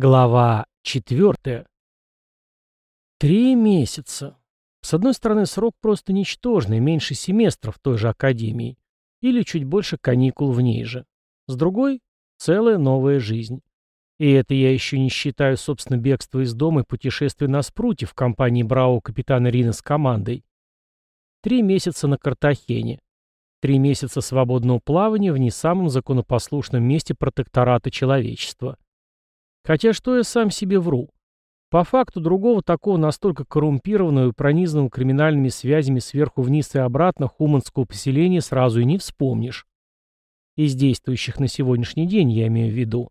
Глава четвертая. Три месяца. С одной стороны, срок просто ничтожный, меньше семестров той же академии. Или чуть больше каникул в ней же. С другой — целая новая жизнь. И это я еще не считаю, собственно, бегство из дома и путешествие на спруте в компании бравого капитана Рина с командой. Три месяца на Картахене. Три месяца свободного плавания в не самом законопослушном месте протектората человечества. Хотя что я сам себе вру? По факту другого такого настолько коррумпированного и пронизанного криминальными связями сверху вниз и обратно хуманского поселения сразу и не вспомнишь. Из действующих на сегодняшний день я имею в виду.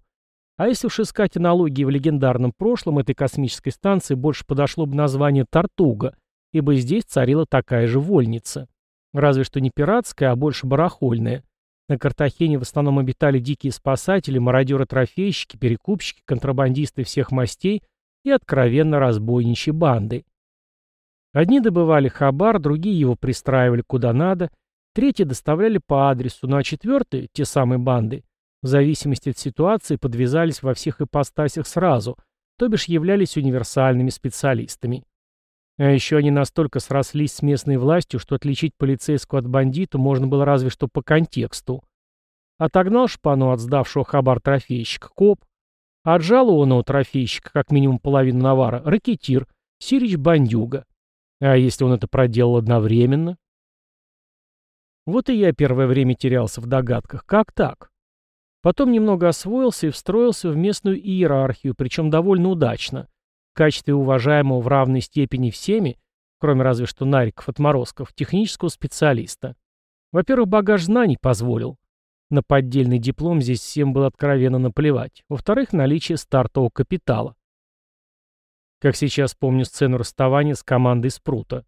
А если уж искать аналогии в легендарном прошлом этой космической станции, больше подошло бы название «Тартуга», ибо здесь царила такая же вольница. Разве что не пиратская, а больше барахольная. На Картахене в основном обитали дикие спасатели, мародеры-трофейщики, перекупщики, контрабандисты всех мастей и откровенно разбойничьи банды. Одни добывали хабар, другие его пристраивали куда надо, третьи доставляли по адресу, ну а четвертые, те самые банды, в зависимости от ситуации подвязались во всех ипостасях сразу, то бишь являлись универсальными специалистами. А еще они настолько срослись с местной властью, что отличить полицейского от бандита можно было разве что по контексту. Отогнал шпану от сдавшего хабар трофейщика коп, отжал у трофейщика как минимум половину навара ракетир, Сирич бандюга. А если он это проделал одновременно? Вот и я первое время терялся в догадках. Как так? Потом немного освоился и встроился в местную иерархию, причем довольно удачно качестве уважаемого в равной степени всеми, кроме разве что нариков-отморозков, технического специалиста. Во-первых, багаж знаний позволил. На поддельный диплом здесь всем было откровенно наплевать. Во-вторых, наличие стартового капитала. Как сейчас помню сцену расставания с командой Спрута.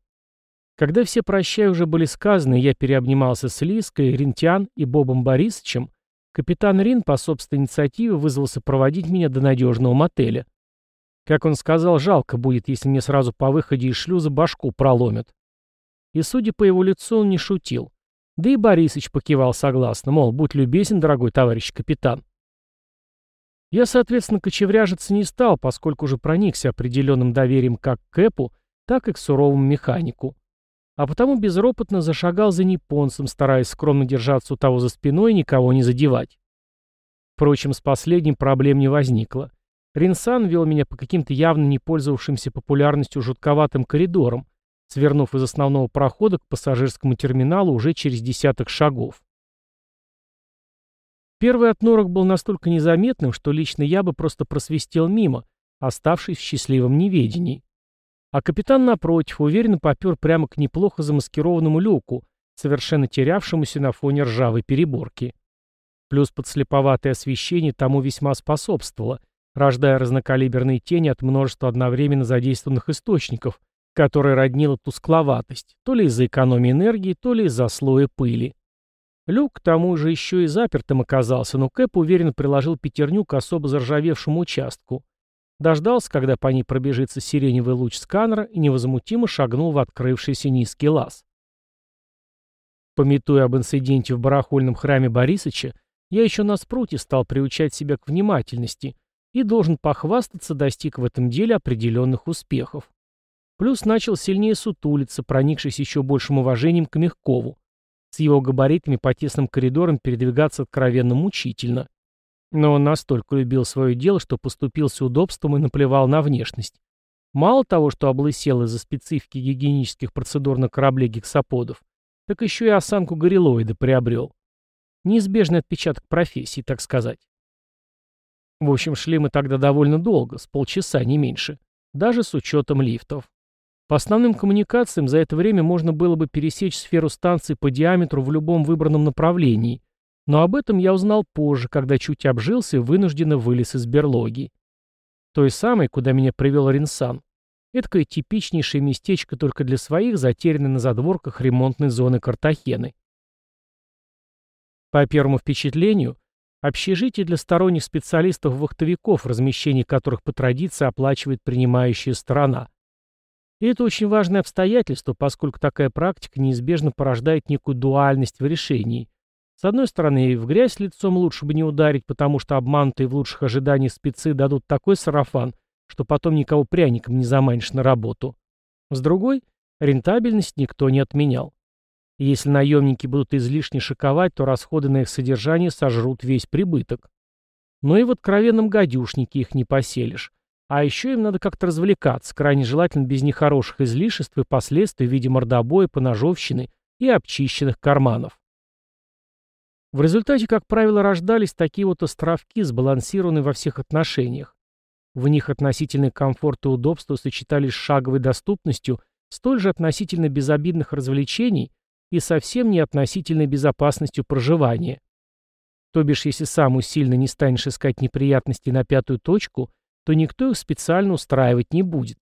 Когда все прощай уже были сказаны, я переобнимался с Лиской, Рентян и Бобом Борисовичем, капитан Рин по собственной инициативе вызвался проводить меня до надежного мотеля. Как он сказал, жалко будет, если мне сразу по выходе из шлюза башку проломят. И, судя по его лицу, он не шутил. Да и Борисыч покивал согласно, мол, будь любезен, дорогой товарищ капитан. Я, соответственно, кочевряжиться не стал, поскольку уже проникся определенным доверием как к Эпу, так и к суровому механику. А потому безропотно зашагал за японцем, стараясь скромно держаться у того за спиной и никого не задевать. Впрочем, с последним проблем не возникло. Ринсан вел меня по каким-то явно не пользовавшимся популярностью жутковатым коридорам, свернув из основного прохода к пассажирскому терминалу уже через десяток шагов. Первый отнорок был настолько незаметным, что лично я бы просто просвистел мимо, оставшись в счастливом неведении. А капитан, напротив, уверенно попер прямо к неплохо замаскированному люку, совершенно терявшемуся на фоне ржавой переборки. Плюс подслеповатое освещение тому весьма способствовало, рождая разнокалиберные тени от множества одновременно задействованных источников, которые роднила тускловатость, то ли из-за экономии энергии, то ли из-за слоя пыли. Люк к тому же еще и запертым оказался, но Кэп уверенно приложил пятерню к особо заржавевшему участку. Дождался, когда по ней пробежится сиреневый луч сканера и невозмутимо шагнул в открывшийся низкий лаз. Пометуя об инциденте в барахольном храме Борисыча, я еще на спруте стал приучать себя к внимательности – и должен похвастаться, достиг в этом деле определенных успехов. Плюс начал сильнее сутулиться, проникшись еще большим уважением к Мягкову. С его габаритами по тесным коридорам передвигаться откровенно мучительно. Но он настолько любил свое дело, что поступился удобством и наплевал на внешность. Мало того, что облысел из-за специфики гигиенических процедур на корабле гексаподов, так еще и осанку горилоида приобрел. Неизбежный отпечаток профессии, так сказать. В общем, шли мы тогда довольно долго, с полчаса, не меньше. Даже с учетом лифтов. По основным коммуникациям за это время можно было бы пересечь сферу станции по диаметру в любом выбранном направлении. Но об этом я узнал позже, когда чуть обжился и вынужденно вылез из берлоги. Той самой, куда меня привел Ринсан. Эдакое типичнейшее местечко только для своих, затерянное на задворках ремонтной зоны Картахены. По первому впечатлению, Общежитие для сторонних специалистов-вахтовиков, размещение которых по традиции оплачивает принимающая сторона. И это очень важное обстоятельство, поскольку такая практика неизбежно порождает некую дуальность в решении. С одной стороны, в грязь лицом лучше бы не ударить, потому что обманутые в лучших ожиданиях спецы дадут такой сарафан, что потом никого пряником не заманишь на работу. С другой, рентабельность никто не отменял. Если наемники будут излишне шиковать, то расходы на их содержание сожрут весь прибыток. Но и в откровенном гадюшнике их не поселишь. А еще им надо как-то развлекаться, крайне желательно без нехороших излишеств и последствий в виде мордобоя, поножовщины и обчищенных карманов. В результате, как правило, рождались такие вот островки, сбалансированные во всех отношениях. В них относительный комфорт и удобство сочетались с шаговой доступностью столь же относительно безобидных развлечений и совсем не относительной безопасностью проживания. То бишь, если сам усильно не станешь искать неприятности на пятую точку, то никто их специально устраивать не будет.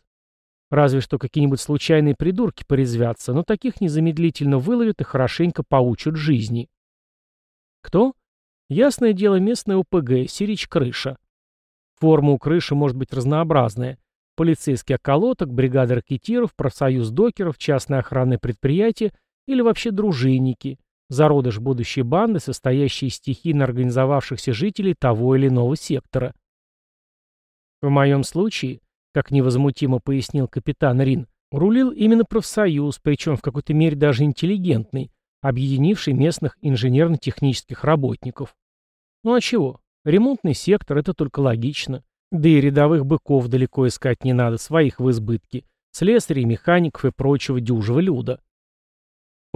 Разве что какие-нибудь случайные придурки порезвятся, но таких незамедлительно выловят и хорошенько поучат жизни. Кто? Ясное дело, местная ОПГ, Сирич-крыша. Форма у крыши может быть разнообразная. Полицейский околоток, бригада ракетиров, профсоюз докеров, частное охранное предприятие или вообще дружинники, зародыш будущей банды, состоящей из стихийно организовавшихся жителей того или иного сектора. В моем случае, как невозмутимо пояснил капитан Рин, рулил именно профсоюз, причем в какой-то мере даже интеллигентный, объединивший местных инженерно-технических работников. Ну а чего? Ремонтный сектор – это только логично. Да и рядовых быков далеко искать не надо, своих в избытке. Слесарей, механиков и прочего дюжего люда.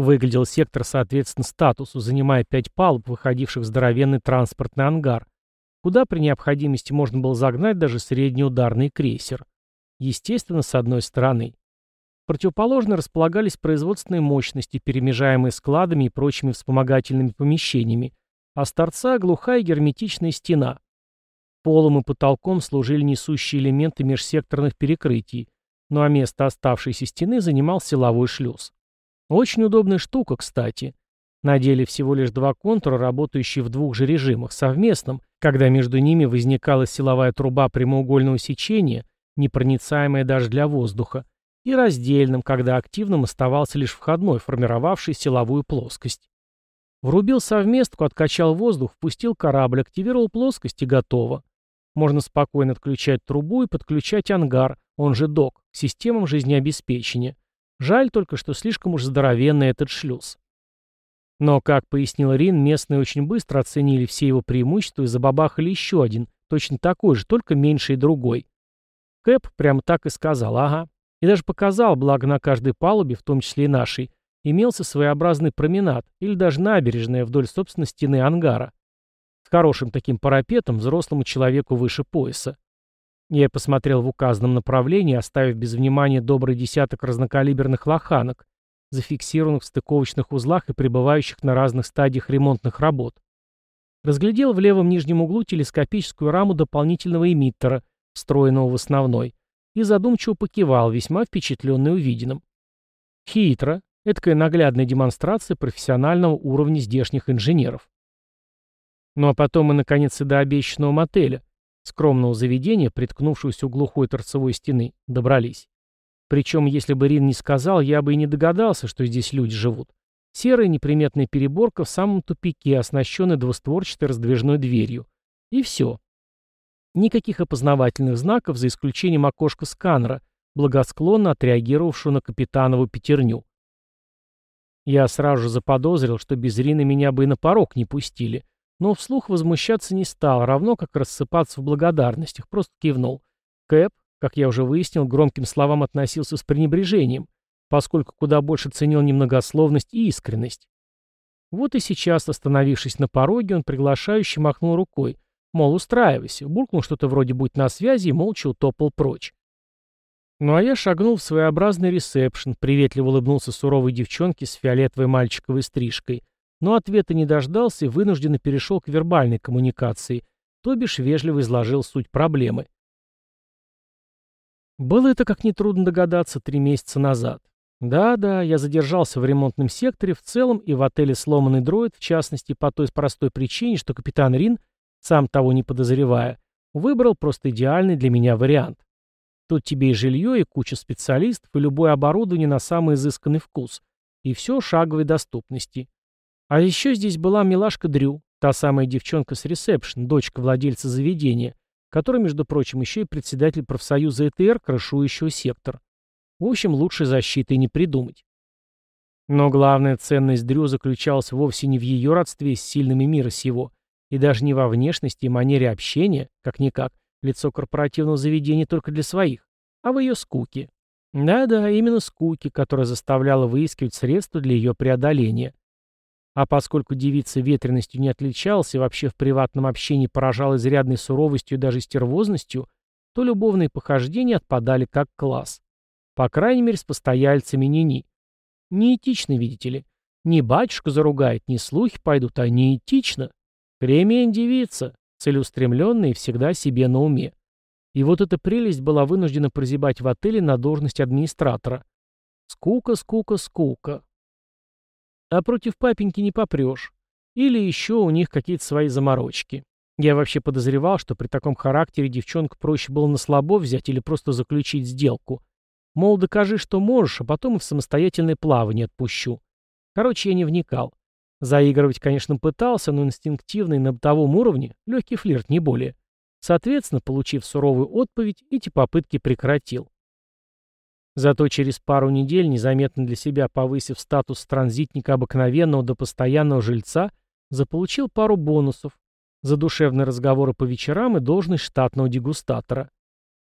Выглядел сектор соответственно статусу, занимая пять палуб, выходивших в здоровенный транспортный ангар, куда при необходимости можно было загнать даже средний ударный крейсер. Естественно, с одной стороны. Противоположно располагались производственные мощности, перемежаемые складами и прочими вспомогательными помещениями, а с торца глухая герметичная стена. Полом и потолком служили несущие элементы межсекторных перекрытий, ну а место оставшейся стены занимал силовой шлюз. Очень удобная штука, кстати. На деле всего лишь два контура, работающие в двух же режимах, совместном, когда между ними возникала силовая труба прямоугольного сечения, непроницаемая даже для воздуха, и раздельным, когда активным оставался лишь входной, формировавший силовую плоскость. Врубил совместку, откачал воздух, впустил корабль, активировал плоскость и готово. Можно спокойно отключать трубу и подключать ангар, он же док, к системам жизнеобеспечения. Жаль только, что слишком уж здоровенный этот шлюз. Но, как пояснил Рин, местные очень быстро оценили все его преимущества и забабахали еще один, точно такой же, только меньше и другой. Кэп прямо так и сказал, ага. И даже показал, благо на каждой палубе, в том числе и нашей, имелся своеобразный променад или даже набережная вдоль собственной стены ангара. С хорошим таким парапетом взрослому человеку выше пояса. Я посмотрел в указанном направлении, оставив без внимания добрый десяток разнокалиберных лоханок, зафиксированных в стыковочных узлах и пребывающих на разных стадиях ремонтных работ. Разглядел в левом нижнем углу телескопическую раму дополнительного эмиттера, встроенного в основной, и задумчиво покивал, весьма впечатленный увиденным. Хитро. Эдакая наглядная демонстрация профессионального уровня здешних инженеров. Ну а потом мы, наконец, и до обещанного мотеля, скромного заведения, приткнувшегося у глухой торцевой стены, добрались. Причем, если бы Рин не сказал, я бы и не догадался, что здесь люди живут. Серая неприметная переборка в самом тупике, оснащенная двустворчатой раздвижной дверью. И все. Никаких опознавательных знаков, за исключением окошка сканера, благосклонно отреагировавшего на капитанову пятерню. Я сразу же заподозрил, что без Рины меня бы и на порог не пустили, но вслух возмущаться не стал, равно как рассыпаться в благодарностях, просто кивнул. Кэп, как я уже выяснил, громким словам относился с пренебрежением, поскольку куда больше ценил немногословность и искренность. Вот и сейчас, остановившись на пороге, он приглашающе махнул рукой, мол, устраивайся, буркнул что-то вроде «будь на связи» и молча утопал прочь. Ну а я шагнул в своеобразный ресепшн, приветливо улыбнулся суровой девчонке с фиолетовой мальчиковой стрижкой, но ответа не дождался и вынужденно перешел к вербальной коммуникации, то бишь вежливо изложил суть проблемы. Было это, как нетрудно догадаться, три месяца назад. Да-да, я задержался в ремонтном секторе в целом и в отеле «Сломанный дроид», в частности, по той простой причине, что капитан Рин, сам того не подозревая, выбрал просто идеальный для меня вариант. Тут тебе и жилье, и куча специалистов, и любое оборудование на самый изысканный вкус. И все шаговой доступности. А еще здесь была милашка Дрю, та самая девчонка с ресепшн, дочка владельца заведения, который, между прочим, еще и председатель профсоюза ЭТР, крышующего сектор. В общем, лучшей защиты не придумать. Но главная ценность Дрю заключалась вовсе не в ее родстве с сильными мира сего, и даже не во внешности и манере общения, как-никак, лицо корпоративного заведения только для своих, а в ее скуке. Да-да, именно скуке, которая заставляла выискивать средства для ее преодоления. А поскольку девица ветренностью не отличалась и вообще в приватном общении поражала изрядной суровостью и даже стервозностью, то любовные похождения отпадали как класс. По крайней мере, с постояльцами Нини. Неэтично, видите ли. Не батюшка заругает, не слухи пойдут, а неэтично. Кремень девица, целеустремленная и всегда себе на уме. И вот эта прелесть была вынуждена прозябать в отеле на должность администратора. Скука, скука, скука. А против папеньки не попрешь. Или еще у них какие-то свои заморочки. Я вообще подозревал, что при таком характере девчонку проще было на слабо взять или просто заключить сделку. Мол, докажи, что можешь, а потом и в самостоятельное плавание отпущу. Короче, я не вникал. Заигрывать, конечно, пытался, но инстинктивно и на бытовом уровне, легкий флирт, не более. Соответственно, получив суровую отповедь, эти попытки прекратил. Зато через пару недель, незаметно для себя повысив статус транзитника обыкновенного до постоянного жильца, заполучил пару бонусов. Задушевные разговоры по вечерам и должность штатного дегустатора.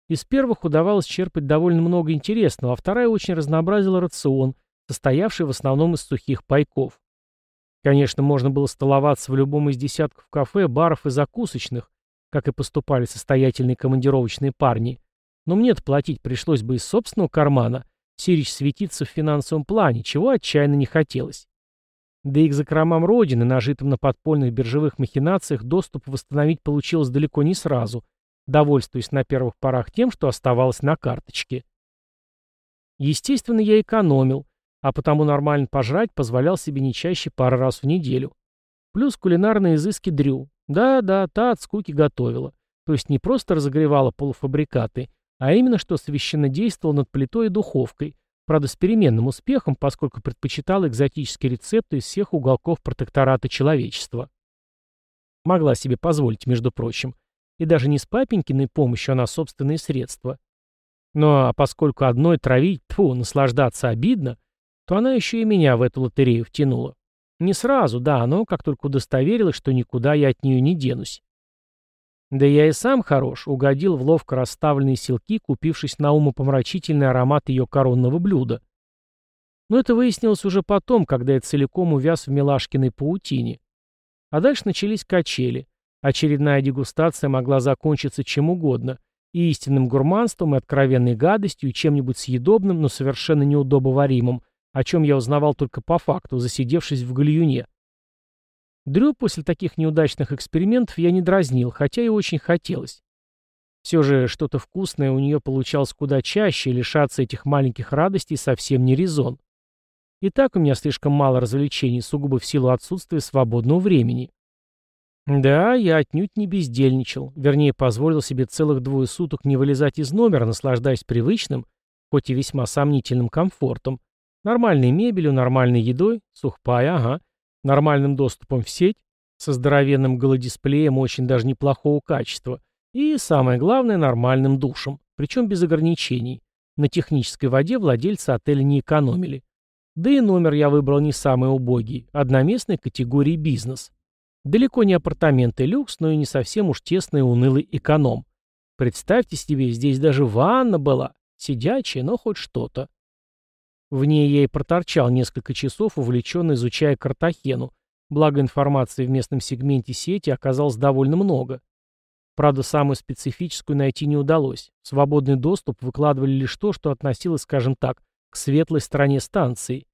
Из первых удавалось черпать довольно много интересного, а вторая очень разнообразила рацион, состоявший в основном из сухих пайков. Конечно, можно было столоваться в любом из десятков кафе, баров и закусочных, как и поступали состоятельные командировочные парни, но мне-то платить пришлось бы из собственного кармана, Сирич светиться в финансовом плане, чего отчаянно не хотелось. Да и к закромам родины, нажитым на подпольных биржевых махинациях, доступ восстановить получилось далеко не сразу, довольствуясь на первых порах тем, что оставалось на карточке. Естественно, я экономил, а потому нормально пожрать позволял себе не чаще пары раз в неделю. Плюс кулинарные изыски Дрю. Да-да, та от скуки готовила. То есть не просто разогревала полуфабрикаты, а именно что священно действовала над плитой и духовкой, правда с переменным успехом, поскольку предпочитала экзотические рецепты из всех уголков протектората человечества. Могла себе позволить, между прочим, и даже не с папенькиной помощью, а на собственные средства. Ну а поскольку одной травить, тьфу, наслаждаться обидно, то она еще и меня в эту лотерею втянула. Не сразу, да, но как только удостоверилась, что никуда я от нее не денусь. Да я и сам хорош, угодил в ловко расставленные селки, купившись на умопомрачительный аромат ее коронного блюда. Но это выяснилось уже потом, когда я целиком увяз в милашкиной паутине. А дальше начались качели. Очередная дегустация могла закончиться чем угодно, и истинным гурманством, и откровенной гадостью, и чем-нибудь съедобным, но совершенно неудобоваримым, о чем я узнавал только по факту, засидевшись в гальюне. Дрю после таких неудачных экспериментов я не дразнил, хотя и очень хотелось. Все же что-то вкусное у нее получалось куда чаще, и лишаться этих маленьких радостей совсем не резон. И так у меня слишком мало развлечений, сугубо в силу отсутствия свободного времени. Да, я отнюдь не бездельничал, вернее, позволил себе целых двое суток не вылезать из номера, наслаждаясь привычным, хоть и весьма сомнительным комфортом, нормальной мебелью, нормальной едой, сухпая, ага, нормальным доступом в сеть, со здоровенным голодисплеем очень даже неплохого качества и, самое главное, нормальным душем, причем без ограничений. На технической воде владельцы отеля не экономили. Да и номер я выбрал не самый убогий, одноместной категории бизнес. Далеко не апартаменты люкс, но и не совсем уж тесный и унылый эконом. Представьте себе, здесь даже ванна была, сидячая, но хоть что-то. В ней я и проторчал несколько часов, увлеченно изучая Картахену, благо информации в местном сегменте сети оказалось довольно много. Правда, самую специфическую найти не удалось. Свободный доступ выкладывали лишь то, что относилось, скажем так, к светлой стороне станции.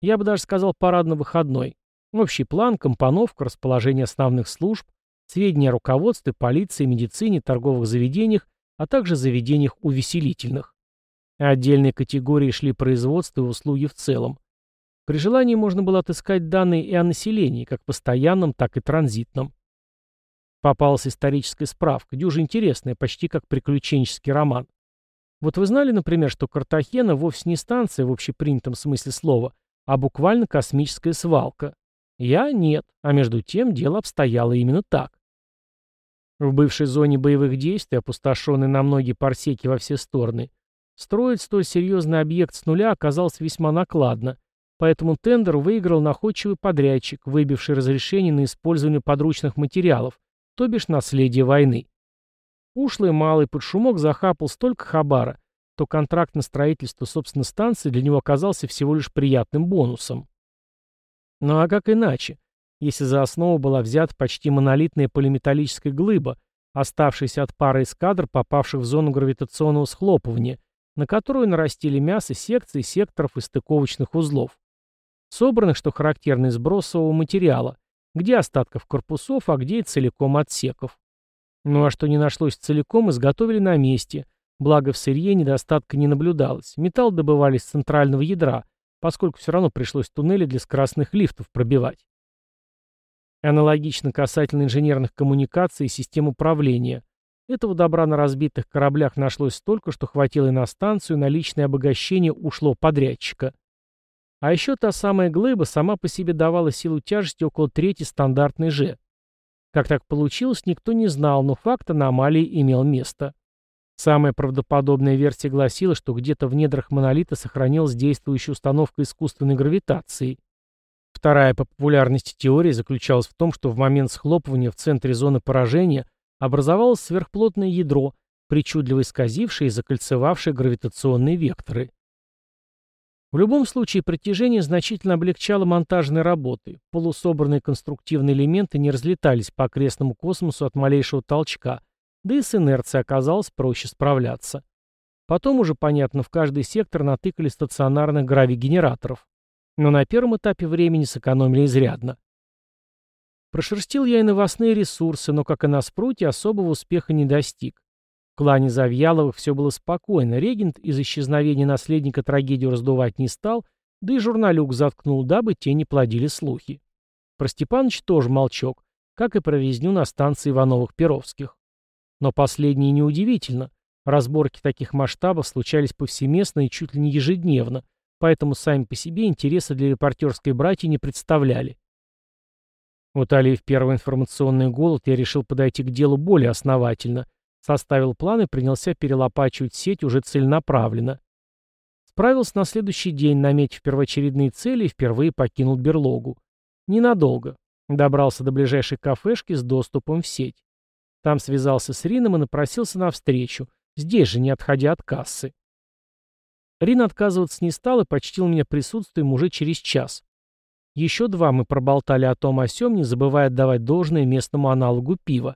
Я бы даже сказал парадно-выходной. Общий план, компоновка, расположение основных служб, сведения о руководстве, полиции, медицине, торговых заведениях, а также заведениях увеселительных. Отдельные категории шли производство и услуги в целом. При желании можно было отыскать данные и о населении, как постоянном, так и транзитном. Попалась историческая справка, дюже интересная, почти как приключенческий роман. Вот вы знали, например, что Картахена вовсе не станция в общепринятом смысле слова, а буквально космическая свалка. Я нет, а между тем дело обстояло именно так. В бывшей зоне боевых действий, опустошенной на многие парсеки во все стороны, строить столь серьезный объект с нуля оказалось весьма накладно, поэтому тендер выиграл находчивый подрядчик, выбивший разрешение на использование подручных материалов, то бишь наследие войны. Ушлый малый под шумок захапал столько хабара, то контракт на строительство собственной станции для него оказался всего лишь приятным бонусом. Ну а как иначе? если за основу была взята почти монолитная полиметаллическая глыба, оставшаяся от пары эскадр, попавших в зону гравитационного схлопывания, на которую нарастили мясо секций, секторов и стыковочных узлов. Собранных, что характерно, из бросового материала, где остатков корпусов, а где и целиком отсеков. Ну а что не нашлось целиком, изготовили на месте, благо в сырье недостатка не наблюдалось. Металл добывали из центрального ядра, поскольку все равно пришлось туннели для скоростных лифтов пробивать. Аналогично касательно инженерных коммуникаций и систем управления. Этого добра на разбитых кораблях нашлось столько, что хватило и на станцию, на личное обогащение ушло подрядчика. А еще та самая глыба сама по себе давала силу тяжести около трети стандартной Ж. Как так получилось, никто не знал, но факт аномалии имел место. Самая правдоподобная версия гласила, что где-то в недрах монолита сохранилась действующая установка искусственной гравитации. Вторая по популярности теория заключалась в том, что в момент схлопывания в центре зоны поражения образовалось сверхплотное ядро, причудливо исказившее и закольцевавшее гравитационные векторы. В любом случае притяжение значительно облегчало монтажные работы, полусобранные конструктивные элементы не разлетались по окрестному космосу от малейшего толчка, да и с инерцией оказалось проще справляться. Потом уже, понятно, в каждый сектор натыкали стационарных гравигенераторов но на первом этапе времени сэкономили изрядно. Прошерстил я и новостные ресурсы, но, как и на спруте, особого успеха не достиг. В клане Завьяловых все было спокойно, регент из исчезновения наследника трагедию раздувать не стал, да и журналюк заткнул, дабы те не плодили слухи. Про Степаныч тоже молчок, как и про резню на станции Ивановых-Перовских. Но последнее неудивительно. Разборки таких масштабов случались повсеместно и чуть ли не ежедневно, поэтому сами по себе интереса для репортерской братьи не представляли. Утолив первый информационный голод, я решил подойти к делу более основательно, составил план и принялся перелопачивать сеть уже целенаправленно. Справился на следующий день, наметив первоочередные цели и впервые покинул берлогу. Ненадолго. Добрался до ближайшей кафешки с доступом в сеть. Там связался с Рином и напросился на встречу, здесь же, не отходя от кассы. Рин отказываться не стал и почтил меня присутствием уже через час. Еще два мы проболтали о том о сём, не забывая отдавать должное местному аналогу пива.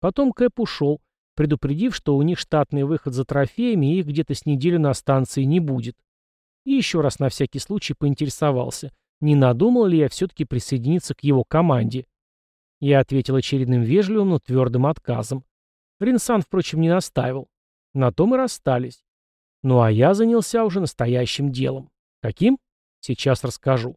Потом Кэп ушел, предупредив, что у них штатный выход за трофеями и их где-то с неделю на станции не будет. И еще раз на всякий случай поинтересовался, не надумал ли я все-таки присоединиться к его команде. Я ответил очередным вежливым, но твердым отказом. Ринсан, впрочем, не настаивал. На том и расстались. Ну а я занялся уже настоящим делом. Каким? Сейчас расскажу.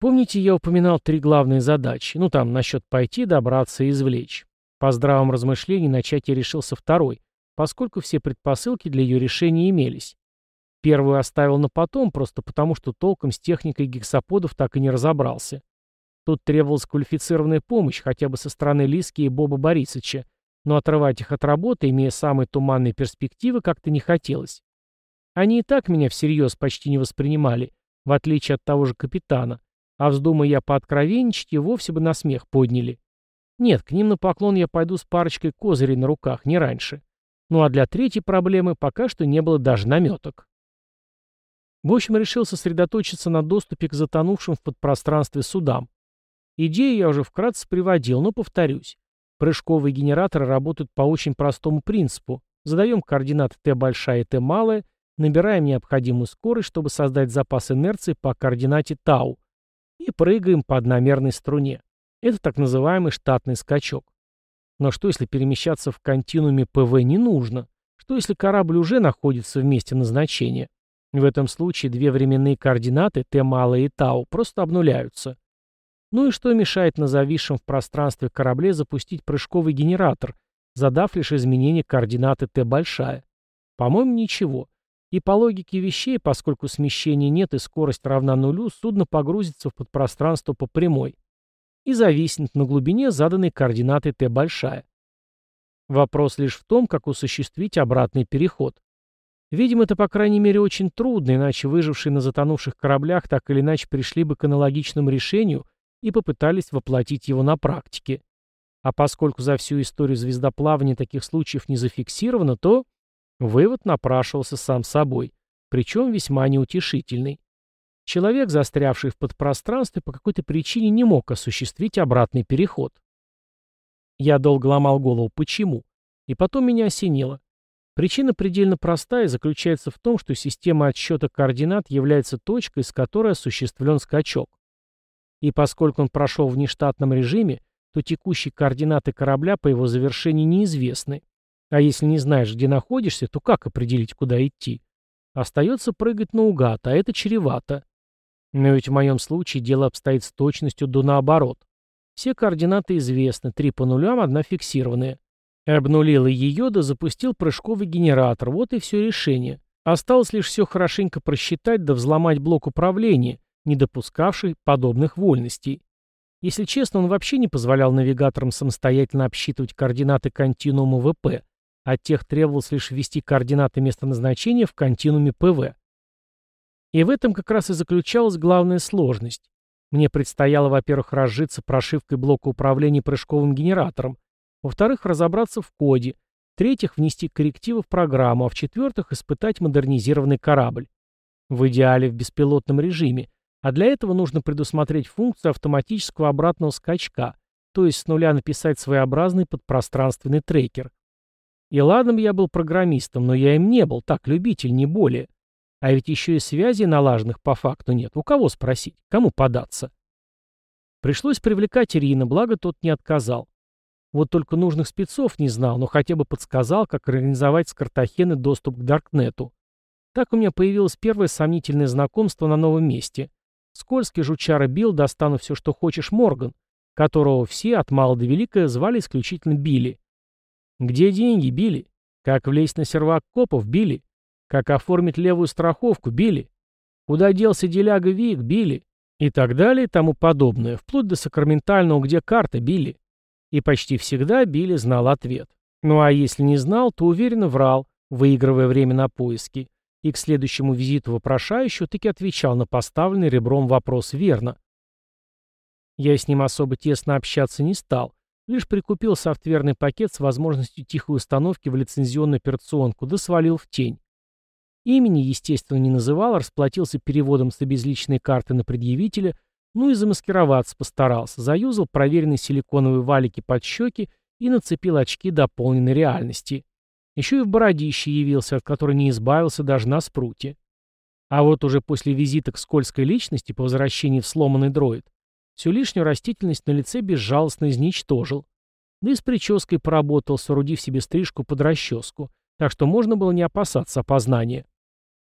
Помните, я упоминал три главные задачи? Ну там, насчет пойти, добраться и извлечь. По здравом размышлении начать я решил со второй, поскольку все предпосылки для ее решения имелись. Первую оставил на потом, просто потому что толком с техникой гексаподов так и не разобрался. Тут требовалась квалифицированная помощь, хотя бы со стороны Лиски и Боба Борисовича, но отрывать их от работы, имея самые туманные перспективы, как-то не хотелось. Они и так меня всерьез почти не воспринимали, в отличие от того же капитана, а вздумая я пооткровенничать, и вовсе бы на смех подняли. Нет, к ним на поклон я пойду с парочкой козырей на руках, не раньше. Ну а для третьей проблемы пока что не было даже наметок. В общем, решил сосредоточиться на доступе к затонувшим в подпространстве судам. Идею я уже вкратце приводил, но повторюсь. Прыжковые генераторы работают по очень простому принципу. Задаем координаты t большая и t малая, набираем необходимую скорость, чтобы создать запас инерции по координате тау, и прыгаем по одномерной струне. Это так называемый штатный скачок. Но что если перемещаться в континууме ПВ не нужно? Что если корабль уже находится в месте назначения? В этом случае две временные координаты, t малая и тау, просто обнуляются. Ну и что мешает на зависшем в пространстве корабле запустить прыжковый генератор, задав лишь изменение координаты Т большая? По-моему, ничего. И по логике вещей, поскольку смещения нет и скорость равна нулю, судно погрузится в подпространство по прямой и зависнет на глубине заданной координаты t большая. Вопрос лишь в том, как осуществить обратный переход. Видимо, это, по крайней мере, очень трудно, иначе выжившие на затонувших кораблях так или иначе пришли бы к аналогичному решению и попытались воплотить его на практике. А поскольку за всю историю звездоплавания таких случаев не зафиксировано, то вывод напрашивался сам собой, причем весьма неутешительный. Человек, застрявший в подпространстве, по какой-то причине не мог осуществить обратный переход. Я долго ломал голову, почему, и потом меня осенило. Причина предельно простая и заключается в том, что система отсчета координат является точкой, с которой осуществлен скачок. И поскольку он прошел в нештатном режиме, то текущие координаты корабля по его завершении неизвестны. А если не знаешь, где находишься, то как определить, куда идти? Остается прыгать наугад, а это чревато. Но ведь в моем случае дело обстоит с точностью до наоборот. Все координаты известны, три по нулям, одна фиксированная. Обнулил ее, да запустил прыжковый генератор, вот и все решение. Осталось лишь все хорошенько просчитать да взломать блок управления, не допускавший подобных вольностей. Если честно, он вообще не позволял навигаторам самостоятельно обсчитывать координаты континуума ВП, от тех требовалось лишь ввести координаты места назначения в континууме ПВ. И в этом как раз и заключалась главная сложность. Мне предстояло, во-первых, разжиться прошивкой блока управления прыжковым генератором, во-вторых, разобраться в коде, в-третьих, внести коррективы в программу, а в-четвертых, испытать модернизированный корабль. В идеале в беспилотном режиме, а для этого нужно предусмотреть функцию автоматического обратного скачка, то есть с нуля написать своеобразный подпространственный трекер. И ладно бы я был программистом, но я им не был, так, любитель, не более. А ведь еще и связей налаженных по факту нет. У кого спросить? Кому податься? Пришлось привлекать Ирина, благо тот не отказал. Вот только нужных спецов не знал, но хотя бы подсказал, как организовать с Картахены доступ к Даркнету. Так у меня появилось первое сомнительное знакомство на новом месте. Скользкий жучара Билл достану все, что хочешь, Морган, которого все, от мала до велика, звали исключительно Билли. Где деньги, Билли? Как влезть на сервак копов, Билли? Как оформить левую страховку, Билли? Куда делся деляга Вик, Билли? И так далее и тому подобное, вплоть до сакраментального «Где карта, Билли?» И почти всегда Билли знал ответ. Ну а если не знал, то уверенно врал, выигрывая время на поиски и к следующему визиту вопрошающего таки отвечал на поставленный ребром вопрос верно. Я с ним особо тесно общаться не стал, лишь прикупил софтверный пакет с возможностью тихой установки в лицензионную операционку, да свалил в тень. Имени, естественно, не называл, расплатился переводом с обезличенной карты на предъявителя, ну и замаскироваться постарался, заюзал проверенные силиконовые валики под щеки и нацепил очки дополненной реальности. Еще и в бородище явился, от которой не избавился даже на спруте. А вот уже после визита к скользкой личности по возвращении в сломанный дроид, всю лишнюю растительность на лице безжалостно изничтожил. Да и с прической поработал, соорудив себе стрижку под расческу, так что можно было не опасаться опознания.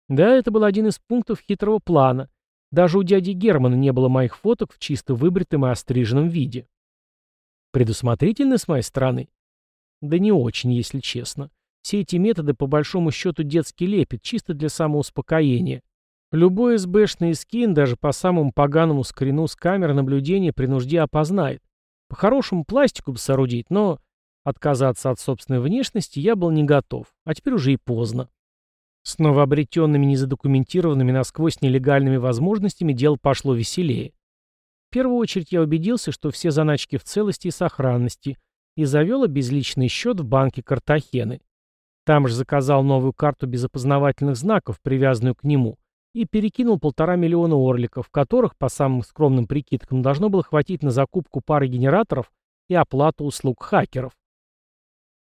Да, это был один из пунктов хитрого плана. Даже у дяди Германа не было моих фоток в чисто выбритом и остриженном виде. Предусмотрительно с моей стороны? Да не очень, если честно. Все эти методы, по большому счету, детский лепет, чисто для самоуспокоения. Любой СБшный скин, даже по самому поганому скрину с камер наблюдения при нужде опознает. По-хорошему пластику бы соорудить, но отказаться от собственной внешности я был не готов, а теперь уже и поздно. С новообретенными незадокументированными насквозь нелегальными возможностями дело пошло веселее. В первую очередь я убедился, что все заначки в целости и сохранности, и завел безличный счет в банке Картахены. Там же заказал новую карту без опознавательных знаков, привязанную к нему, и перекинул полтора миллиона орликов, которых, по самым скромным прикидкам, должно было хватить на закупку пары генераторов и оплату услуг хакеров.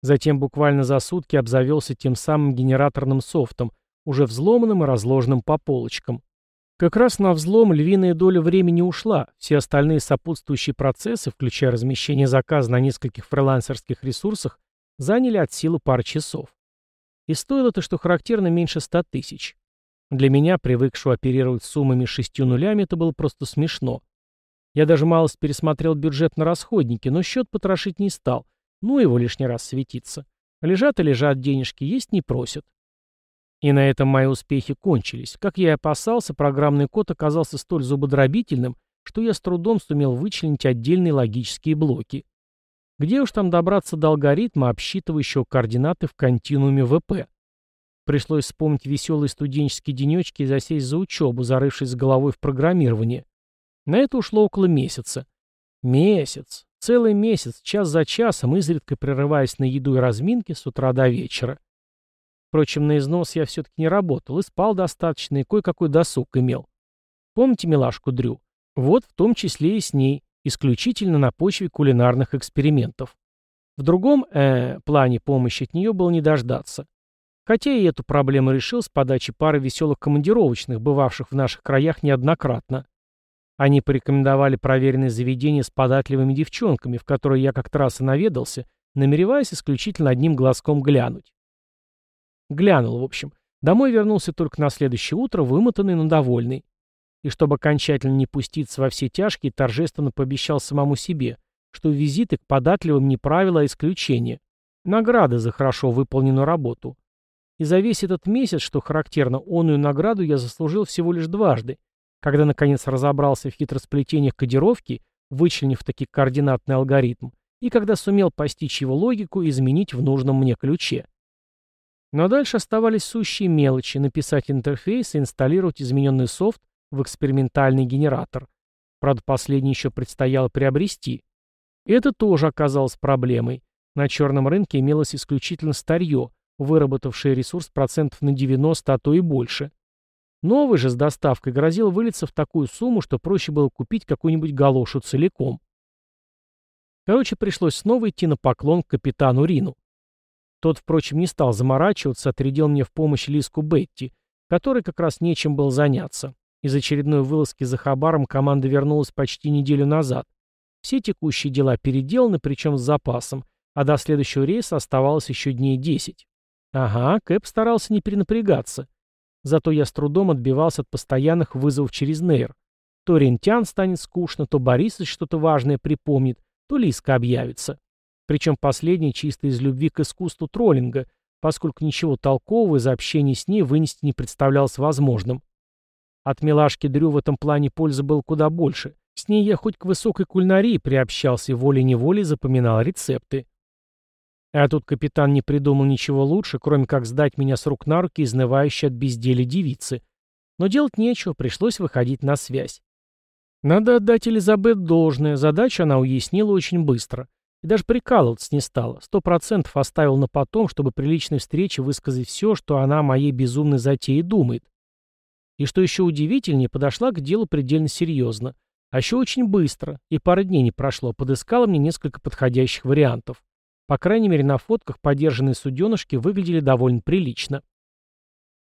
Затем буквально за сутки обзавелся тем самым генераторным софтом, уже взломанным и разложенным по полочкам. Как раз на взлом львиная доля времени ушла, все остальные сопутствующие процессы, включая размещение заказа на нескольких фрилансерских ресурсах, заняли от силы пар часов. И стоило это, что характерно, меньше ста тысяч. Для меня, привыкшего оперировать суммами шестью нулями, это было просто смешно. Я даже малость пересмотрел бюджет на расходники, но счет потрошить не стал. Ну его лишний раз светиться. Лежат и лежат денежки, есть не просят. И на этом мои успехи кончились. Как я и опасался, программный код оказался столь зубодробительным, что я с трудом сумел вычленить отдельные логические блоки. Где уж там добраться до алгоритма, обсчитывающего координаты в континууме ВП? Пришлось вспомнить веселые студенческие денечки и засесть за учебу, зарывшись с головой в программирование. На это ушло около месяца. Месяц. Целый месяц, час за часом, изредка прерываясь на еду и разминки с утра до вечера. Впрочем, на износ я все-таки не работал, и спал достаточно, и кое-какой досуг имел. Помните милашку Дрю? Вот в том числе и с ней, исключительно на почве кулинарных экспериментов. В другом э, плане помощи от нее было не дождаться. Хотя и эту проблему решил с подачи пары веселых командировочных, бывавших в наших краях неоднократно. Они порекомендовали проверенное заведение с податливыми девчонками, в которое я как-то раз и наведался, намереваясь исключительно одним глазком глянуть. Глянул, в общем. Домой вернулся только на следующее утро, вымотанный, но довольный. И чтобы окончательно не пуститься во все тяжкие, торжественно пообещал самому себе, что визиты к податливым не правило, а исключение. Награды за хорошо выполненную работу. И за весь этот месяц, что характерно, онную награду я заслужил всего лишь дважды, когда наконец разобрался в хитросплетениях кодировки, вычленив таки координатный алгоритм, и когда сумел постичь его логику и изменить в нужном мне ключе. Но дальше оставались сущие мелочи, написать интерфейс и инсталлировать измененный софт в экспериментальный генератор. Правда, последний еще предстояло приобрести. И это тоже оказалось проблемой. На черном рынке имелось исключительно старье, выработавшее ресурс процентов на 90, а то и больше. Новый же с доставкой грозил вылиться в такую сумму, что проще было купить какую-нибудь галошу целиком. Короче, пришлось снова идти на поклон к капитану Рину. Тот, впрочем, не стал заморачиваться, отрядил мне в помощь Лиску Бетти, которой как раз нечем было заняться. Из очередной вылазки за Хабаром команда вернулась почти неделю назад. Все текущие дела переделаны, причем с запасом, а до следующего рейса оставалось еще дней десять. Ага, Кэп старался не перенапрягаться. Зато я с трудом отбивался от постоянных вызовов через нейр. То Рентян станет скучно, то Борисович что-то важное припомнит, то Лиска объявится. Причем последний чисто из любви к искусству троллинга, поскольку ничего толкового из общения с ней вынести не представлялось возможным. От милашки Дрю в этом плане пользы было куда больше. С ней я хоть к высокой кулинарии приобщался и волей-неволей запоминал рецепты. А тут капитан не придумал ничего лучше, кроме как сдать меня с рук на руки, изнывающей от безделия девицы. Но делать нечего, пришлось выходить на связь. Надо отдать Элизабет должное, задачу она уяснила очень быстро. И даже прикалываться не стала. Сто процентов оставил на потом, чтобы при личной встрече высказать все, что она о моей безумной затее думает. И что еще удивительнее, подошла к делу предельно серьезно. А еще очень быстро, и пара дней не прошло, подыскала мне несколько подходящих вариантов. По крайней мере, на фотках подержанные суденышки выглядели довольно прилично.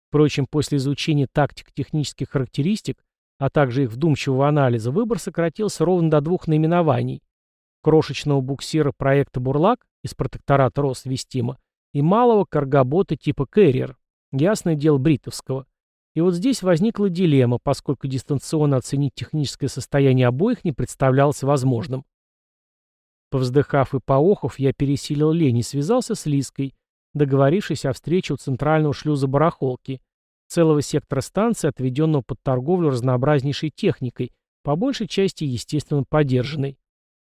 Впрочем, после изучения тактик технических характеристик, а также их вдумчивого анализа, выбор сократился ровно до двух наименований крошечного буксира проекта «Бурлак» из протектората Росвестима и малого каргобота типа «Кэрриер», ясное дело бритовского. И вот здесь возникла дилемма, поскольку дистанционно оценить техническое состояние обоих не представлялось возможным. Повздыхав и поохов, я пересилил лень и связался с Лиской, договорившись о встрече у центрального шлюза барахолки, целого сектора станции, отведенного под торговлю разнообразнейшей техникой, по большей части, естественно, подержанной.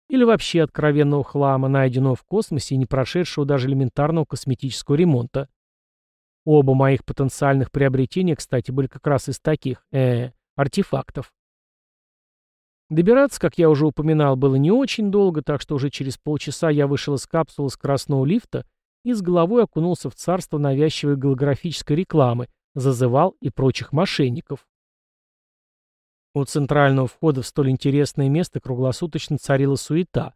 Или вообще откровенного хлама, найденного в космосе и не прошедшего даже элементарного косметического ремонта. Оба моих потенциальных приобретения, кстати, были как раз из таких, э, артефактов. Добираться, как я уже упоминал, было не очень долго, так что уже через полчаса я вышел из капсулы скоростного лифта и с головой окунулся в царство навязчивой голографической рекламы, зазывал и прочих мошенников. У центрального входа в столь интересное место круглосуточно царила суета.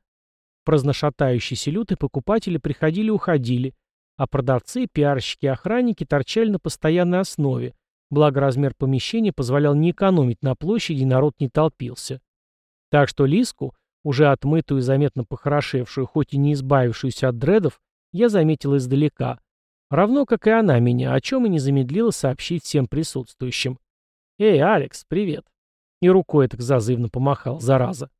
Праздношатающиеся люты покупатели приходили-уходили, а продавцы, пиарщики и охранники торчали на постоянной основе, благо размер помещения позволял не экономить на площади и народ не толпился. Так что Лиску, уже отмытую и заметно похорошевшую, хоть и не избавившуюся от дредов, я заметил издалека. Равно, как и она меня, о чем и не замедлила сообщить всем присутствующим. «Эй, Алекс, привет!» И рукой так зазывно помахал, зараза.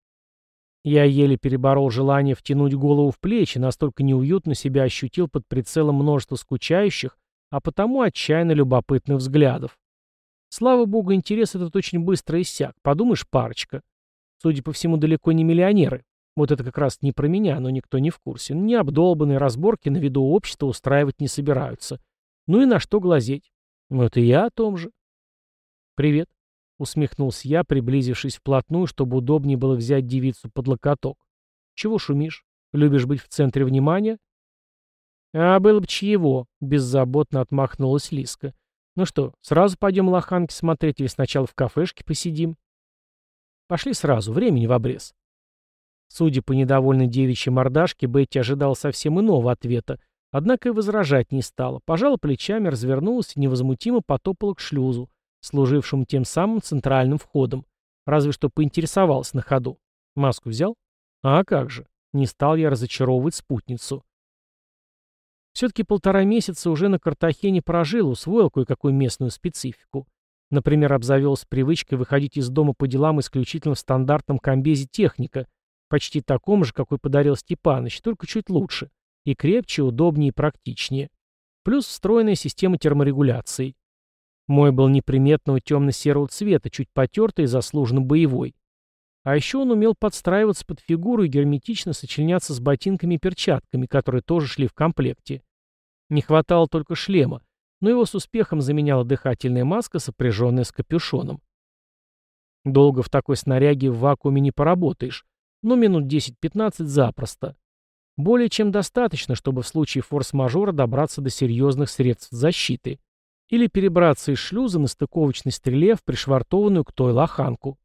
Я еле переборол желание втянуть голову в плечи, настолько неуютно себя ощутил под прицелом множества скучающих, а потому отчаянно любопытных взглядов. Слава богу, интерес этот очень быстро иссяк. Подумаешь, парочка. Судя по всему, далеко не миллионеры. Вот это как раз не про меня, но никто не в курсе. Не обдолбанные разборки на виду общества устраивать не собираются. Ну и на что глазеть? Вот и я о том же. «Привет», — усмехнулся я, приблизившись вплотную, чтобы удобнее было взять девицу под локоток. «Чего шумишь? Любишь быть в центре внимания?» «А было бы чьего», — беззаботно отмахнулась Лиска. «Ну что, сразу пойдем лоханки смотреть или сначала в кафешке посидим?» «Пошли сразу, времени в обрез». Судя по недовольной девичьей мордашке, Бетти ожидал совсем иного ответа, однако и возражать не стала, пожала плечами, развернулась и невозмутимо потопала к шлюзу, служившему тем самым центральным входом, разве что поинтересовался на ходу. Маску взял? А как же, не стал я разочаровывать спутницу. Все-таки полтора месяца уже на Картахене прожил, усвоил кое-какую местную специфику. Например, обзавелся привычкой выходить из дома по делам исключительно в стандартном комбезе техника, почти таком же, какой подарил Степаныч, только чуть лучше. И крепче, удобнее и практичнее. Плюс встроенная система терморегуляции. Мой был неприметного темно-серого цвета, чуть потертый и заслуженно боевой. А еще он умел подстраиваться под фигуру и герметично сочленяться с ботинками и перчатками, которые тоже шли в комплекте. Не хватало только шлема, но его с успехом заменяла дыхательная маска, сопряженная с капюшоном. Долго в такой снаряге в вакууме не поработаешь, но минут 10-15 запросто. Более чем достаточно, чтобы в случае форс-мажора добраться до серьезных средств защиты. Или перебраться из шлюза на стыковочной стреле в пришвартованную к той лоханку.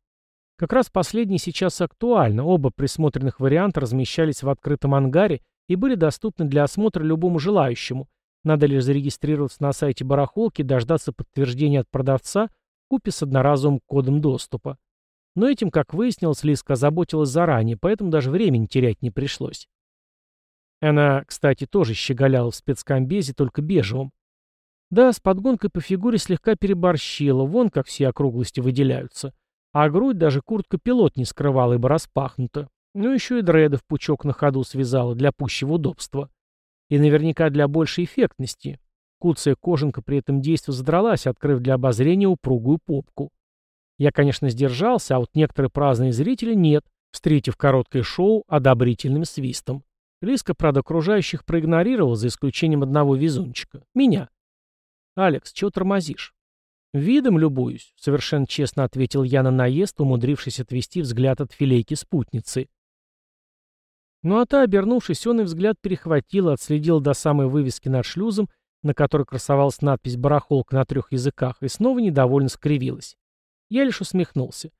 Как раз последний сейчас актуально, оба присмотренных варианта размещались в открытом ангаре и были доступны для осмотра любому желающему. Надо лишь зарегистрироваться на сайте барахолки дождаться подтверждения от продавца купе с одноразовым кодом доступа. Но этим, как выяснилось, Лиска заботилась заранее, поэтому даже времени терять не пришлось. Она, кстати, тоже щеголяла в спецкомбезе, только бежевом. Да, с подгонкой по фигуре слегка переборщила, вон как все округлости выделяются. А грудь даже куртка-пилот не скрывала, ибо распахнута. Ну еще и дреды в пучок на ходу связала для пущего удобства. И наверняка для большей эффектности. Куцая кожанка при этом действо задралась, открыв для обозрения упругую попку. Я, конечно, сдержался, а вот некоторые праздные зрители нет, встретив короткое шоу одобрительным свистом. Лиска, правда, окружающих проигнорировал, за исключением одного везунчика. Меня. «Алекс, чего тормозишь?» «Видом любуюсь», — совершенно честно ответил я на наезд, умудрившись отвести взгляд от филейки спутницы. Ну а та, обернувшись, он и взгляд перехватил, отследил до самой вывески над шлюзом, на которой красовалась надпись «Барахолка» на трех языках, и снова недовольно скривилась. Я лишь усмехнулся.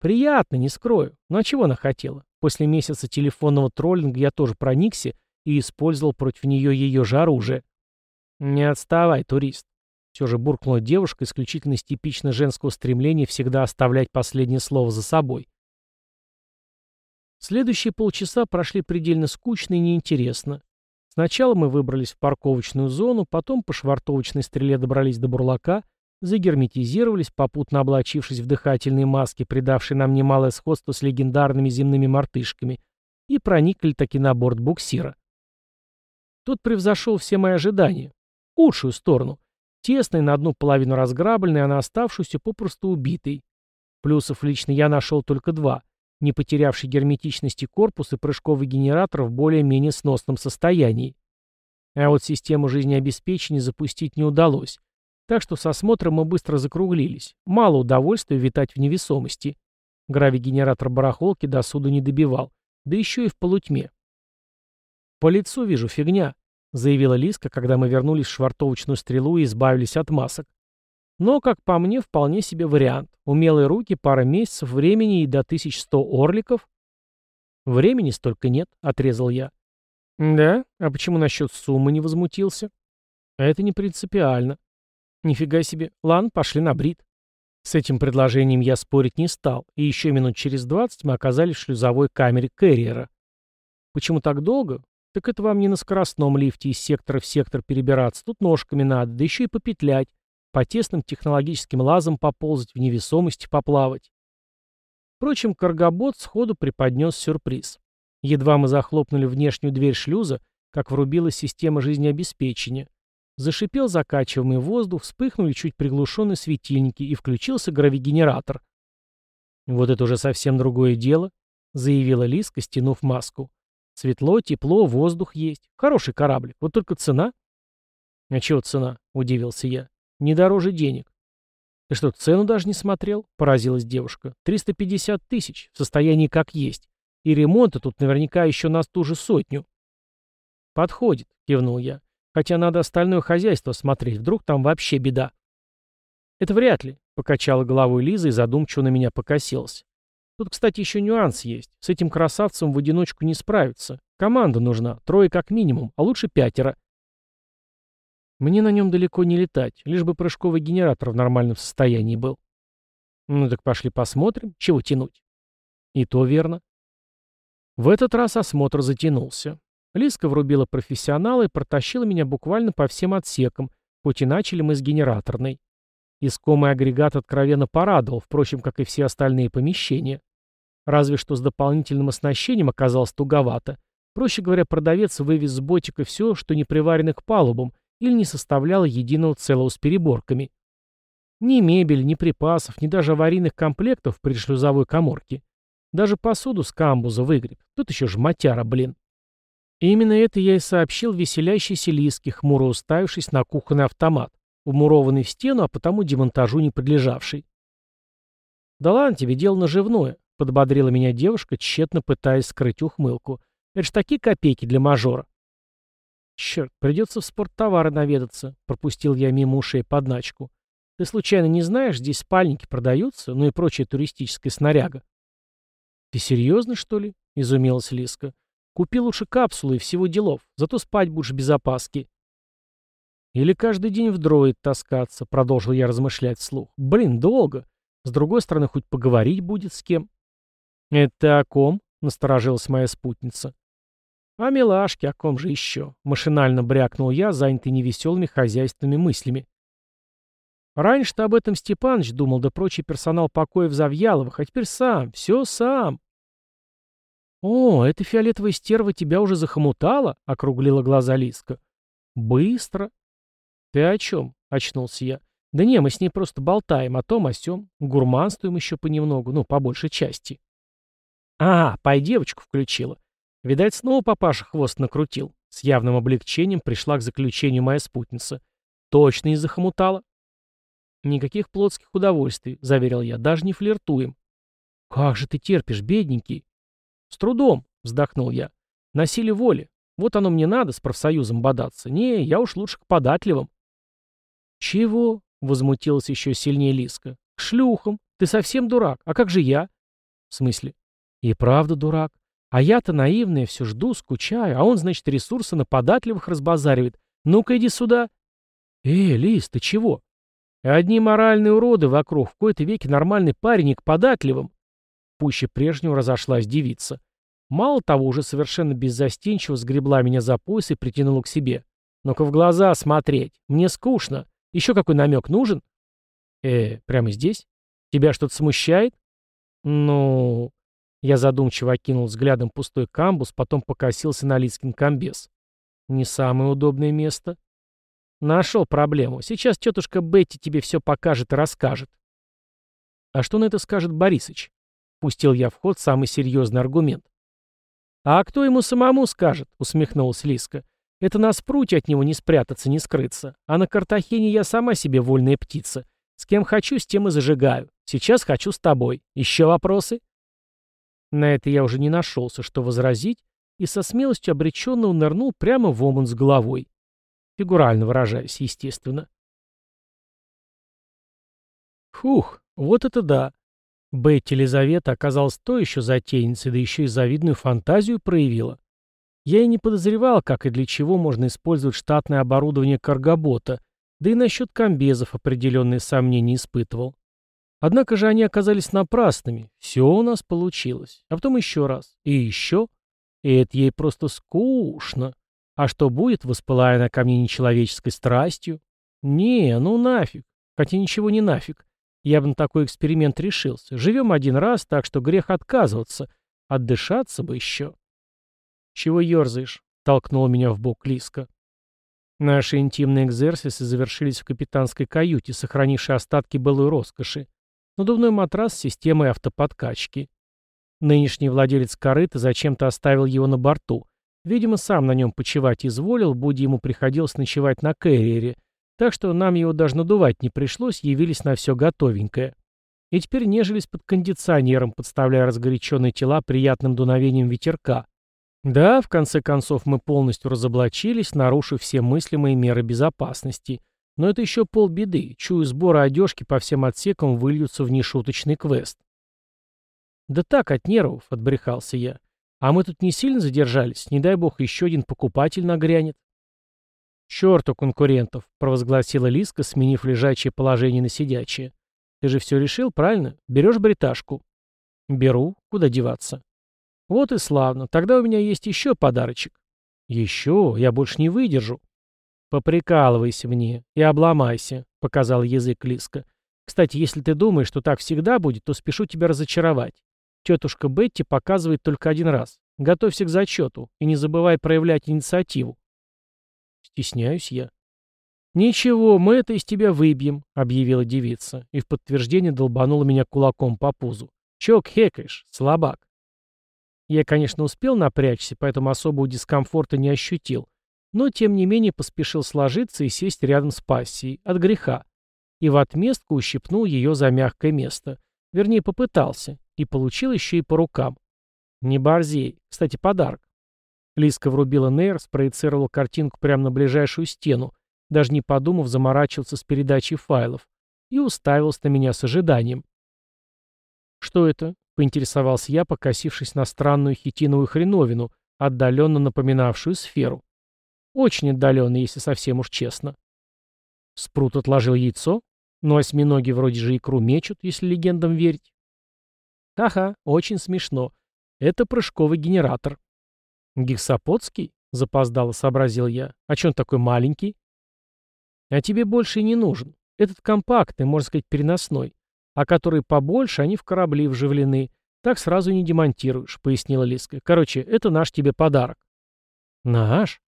Приятно, не скрою. Но а чего она хотела? После месяца телефонного троллинга я тоже проникся и использовал против нее ее же оружие. Не отставай, турист. Все же буркнула девушка исключительно из типично женского стремления всегда оставлять последнее слово за собой. Следующие полчаса прошли предельно скучно и неинтересно. Сначала мы выбрались в парковочную зону, потом по швартовочной стреле добрались до бурлака, загерметизировались, попутно облачившись в дыхательные маски, придавшие нам немалое сходство с легендарными земными мартышками, и проникли таки на борт буксира. Тот превзошел все мои ожидания. В худшую сторону. Тесный, на одну половину разграбленный, а на оставшуюся попросту убитый. Плюсов лично я нашел только два. Не потерявший герметичности корпус и прыжковый генератор в более-менее сносном состоянии. А вот систему жизнеобеспечения запустить не удалось. Так что со осмотром мы быстро закруглились. Мало удовольствия витать в невесомости. Гравигенератор барахолки до суда не добивал. Да еще и в полутьме. По лицу вижу фигня. — заявила Лиска, когда мы вернулись в швартовочную стрелу и избавились от масок. Но, как по мне, вполне себе вариант. Умелые руки, пара месяцев времени и до 1100 орликов. Времени столько нет, — отрезал я. Да? А почему насчет суммы не возмутился? Это не принципиально. Нифига себе. Ладно, пошли на брит. С этим предложением я спорить не стал, и еще минут через двадцать мы оказались в шлюзовой камере Кэрриера. Почему так долго? Так это вам не на скоростном лифте из сектора в сектор перебираться, тут ножками надо, да еще и попетлять, по тесным технологическим лазам поползать, в невесомости поплавать. Впрочем, Каргобот сходу преподнес сюрприз. Едва мы захлопнули внешнюю дверь шлюза, как врубилась система жизнеобеспечения. Зашипел закачиваемый воздух, вспыхнули чуть приглушенные светильники и включился гравигенератор. «Вот это уже совсем другое дело», — заявила Лиска, стянув маску. «Светло, тепло, воздух есть. Хороший кораблик. Вот только цена...» «А чего цена?» — удивился я. «Не дороже денег». «Ты что, цену даже не смотрел?» — поразилась девушка. «Триста пятьдесят тысяч, в состоянии как есть. И ремонта тут наверняка еще нас ту же сотню». «Подходит», — кивнул я. Хотя надо остальное хозяйство смотреть, вдруг там вообще беда. Это вряд ли, покачала головой Лиза и задумчиво на меня покосилась. Тут, кстати, еще нюанс есть. С этим красавцем в одиночку не справиться. Команда нужна, трое как минимум, а лучше пятеро. Мне на нем далеко не летать, лишь бы прыжковый генератор в нормальном состоянии был. Ну так пошли посмотрим, чего тянуть. И то верно. В этот раз осмотр затянулся. Лиска врубила профессионала и протащила меня буквально по всем отсекам, хоть и начали мы с генераторной. Искомый агрегат откровенно порадовал, впрочем, как и все остальные помещения. Разве что с дополнительным оснащением оказалось туговато. Проще говоря, продавец вывез с ботика все, что не приварено к палубам или не составляло единого целого с переборками. Ни мебель, ни припасов, ни даже аварийных комплектов при шлюзовой коморке. Даже посуду с камбуза выгреб. Тут еще жмотяра, блин. И именно это я и сообщил веселящейся Лиске, хмуро уставившись на кухонный автомат, умурованный в стену, а потому демонтажу не подлежавший. «Да ладно тебе, дело наживное», — подбодрила меня девушка, тщетно пытаясь скрыть ухмылку. «Это ж такие копейки для мажора». «Черт, придется в спорттовары наведаться», — пропустил я мимо ушей подначку. «Ты случайно не знаешь, здесь спальники продаются, ну и прочая туристическая снаряга?» «Ты серьезно, что ли?» — изумилась Лиска. Купи лучше капсулы и всего делов, зато спать будешь без опаски. Или каждый день в дроид таскаться, продолжил я размышлять вслух. Блин, долго. С другой стороны, хоть поговорить будет с кем. Это о ком? Насторожилась моя спутница. О милашке, о ком же еще? Машинально брякнул я, занятый невеселыми хозяйственными мыслями. Раньше ты об этом Степаныч думал, да прочий персонал покоя в Завьяловых, а теперь сам, все сам. «О, эта фиолетовая стерва тебя уже захомутала?» — округлила глаза Лиска. «Быстро». «Ты о чем?» — очнулся я. «Да не, мы с ней просто болтаем о том, о сём. Гурманствуем еще понемногу, ну, по большей части». «А, пой девочку включила. Видать, снова папаша хвост накрутил». С явным облегчением пришла к заключению моя спутница. «Точно не захомутала?» «Никаких плотских удовольствий», — заверил я, — «даже не флиртуем». «Как же ты терпишь, бедненький?» «С трудом», — вздохнул я. «На силе воли. Вот оно мне надо с профсоюзом бодаться. Не, я уж лучше к податливым». «Чего?» — возмутилась еще сильнее Лиска. «К шлюхам. Ты совсем дурак. А как же я?» «В смысле?» «И правда дурак. А я-то наивная, все жду, скучаю, а он, значит, ресурсы на податливых разбазаривает. Ну-ка иди сюда». «Эй, Лис, ты чего?» «Одни моральные уроды вокруг, в кои-то веке нормальный парень и к податливым». Пуще прежнего разошлась девица. Мало того, уже совершенно беззастенчиво сгребла меня за пояс и притянула к себе. «Ну-ка в глаза смотреть. Мне скучно. Еще какой намек нужен?» «Э, прямо здесь? Тебя что-то смущает?» «Ну...» Я задумчиво окинул взглядом пустой камбус, потом покосился на Лискин комбез. «Не самое удобное место». «Нашел проблему. Сейчас тетушка Бетти тебе все покажет и расскажет». «А что на это скажет Борисыч?» Пустил я в ход самый серьезный аргумент. «А кто ему самому скажет?» — усмехнулась Лиска. «Это на спруте от него не спрятаться, не скрыться. А на Картахене я сама себе вольная птица. С кем хочу, с тем и зажигаю. Сейчас хочу с тобой. Еще вопросы?» На это я уже не нашелся, что возразить, и со смелостью обреченного нырнул прямо в омон с головой. Фигурально выражаясь, естественно. Фух, вот это да. Бетти Елизавета оказалась то еще затейницей, да еще и завидную фантазию проявила. Я и не подозревал, как и для чего можно использовать штатное оборудование каргобота, да и насчет комбезов определенные сомнения испытывал. Однако же они оказались напрасными. Все у нас получилось. А потом еще раз. И еще. И это ей просто скучно. А что будет, воспылая она ко мне нечеловеческой страстью? Не, ну нафиг. Хотя ничего не нафиг. Я бы на такой эксперимент решился. Живем один раз, так что грех отказываться. Отдышаться бы еще. «Чего ерзаешь?» — толкнула меня в бок Лиска. Наши интимные экзерсисы завершились в капитанской каюте, сохранившей остатки былой роскоши. Надувной матрас с системой автоподкачки. Нынешний владелец корыта зачем-то оставил его на борту. Видимо, сам на нем почивать изволил, будь ему приходилось ночевать на кэрриере, так что нам его даже надувать не пришлось, явились на все готовенькое. И теперь нежились под кондиционером, подставляя разгоряченные тела приятным дуновением ветерка. Да, в конце концов мы полностью разоблачились, нарушив все мыслимые меры безопасности. Но это еще полбеды. Чую, сборы одежки по всем отсекам выльются в нешуточный квест. «Да так, от нервов», — отбрехался я. «А мы тут не сильно задержались. Не дай бог, еще один покупатель нагрянет». «Черту конкурентов», — провозгласила Лиска, сменив лежачее положение на сидячее. «Ты же все решил, правильно? Берешь бриташку?» «Беру. Куда деваться?» «Вот и славно. Тогда у меня есть еще подарочек». «Еще? Я больше не выдержу». «Поприкалывайся мне и обломайся», — показал язык Лиска. «Кстати, если ты думаешь, что так всегда будет, то спешу тебя разочаровать. Тетушка Бетти показывает только один раз. Готовься к зачету и не забывай проявлять инициативу». «Стесняюсь я». «Ничего, мы это из тебя выбьем», — объявила девица, и в подтверждение долбанула меня кулаком по пузу. «Чё хекаешь, слабак?» Я, конечно, успел напрячься, поэтому особого дискомфорта не ощутил, но, тем не менее, поспешил сложиться и сесть рядом с пассией, от греха, и в отместку ущипнул ее за мягкое место. Вернее, попытался, и получил еще и по рукам. Не борзей. Кстати, подарок. Лиска врубила нейр, спроецировала картинку прямо на ближайшую стену, даже не подумав заморачиваться с передачей файлов, и уставился на меня с ожиданием. «Что это?» поинтересовался я, покосившись на странную хитиновую хреновину, отдаленно напоминавшую сферу. Очень отдаленно, если совсем уж честно. Спрут отложил яйцо, но осьминоги вроде же икру мечут, если легендам верить. Ха-ха, очень смешно. Это прыжковый генератор. Гексаподский? Запоздало сообразил я. А че он такой маленький? А тебе больше и не нужен. Этот компактный, можно сказать, переносной а которые побольше, они в корабли вживлены. Так сразу не демонтируешь», — пояснила Лиска. «Короче, это наш тебе подарок». «Наш?»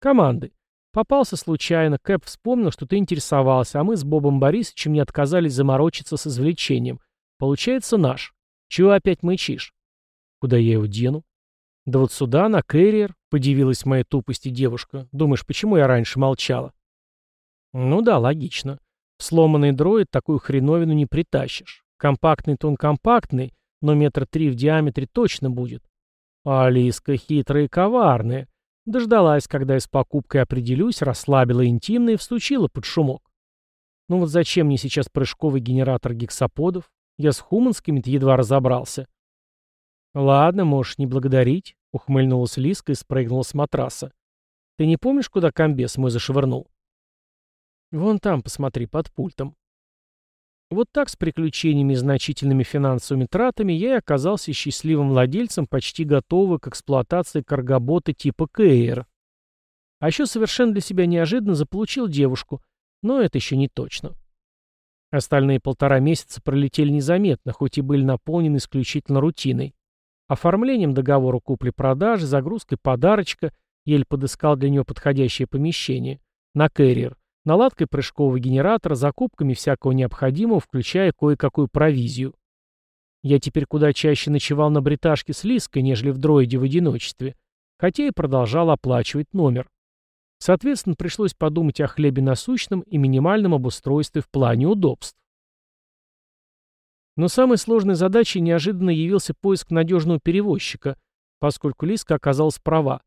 «Команды. Попался случайно, Кэп вспомнил, что ты интересовался, а мы с Бобом Борисовичем не отказались заморочиться с извлечением. Получается наш. Чего опять мычишь?» «Куда я его дену?» «Да вот сюда, на кэрриер», — подивилась моей тупости девушка. «Думаешь, почему я раньше молчала?» «Ну да, логично. Сломанный дроид такую хреновину не притащишь. Компактный-то он компактный, но метра три в диаметре точно будет. Алиска хитрая и коварная. Дождалась, когда я с покупкой определюсь, расслабила интимно и встучила под шумок. Ну вот зачем мне сейчас прыжковый генератор гексаподов? Я с хуманскими-то едва разобрался. Ладно, можешь не благодарить, ухмыльнулась Лиска и спрыгнула с матраса. Ты не помнишь, куда комбес мой зашвырнул? Вон там, посмотри, под пультом. Вот так с приключениями и значительными финансовыми тратами я и оказался счастливым владельцем почти готового к эксплуатации каргобота типа Кейер. А еще совершенно для себя неожиданно заполучил девушку, но это еще не точно. Остальные полтора месяца пролетели незаметно, хоть и были наполнены исключительно рутиной. Оформлением договора купли-продажи, загрузкой подарочка, еле подыскал для нее подходящее помещение, на Кэрриер, наладкой прыжкового генератора, закупками всякого необходимого, включая кое-какую провизию. Я теперь куда чаще ночевал на бриташке с Лиской, нежели в дроиде в одиночестве, хотя и продолжал оплачивать номер. Соответственно, пришлось подумать о хлебе насущном и минимальном обустройстве в плане удобств. Но самой сложной задачей неожиданно явился поиск надежного перевозчика, поскольку Лиска оказалась права.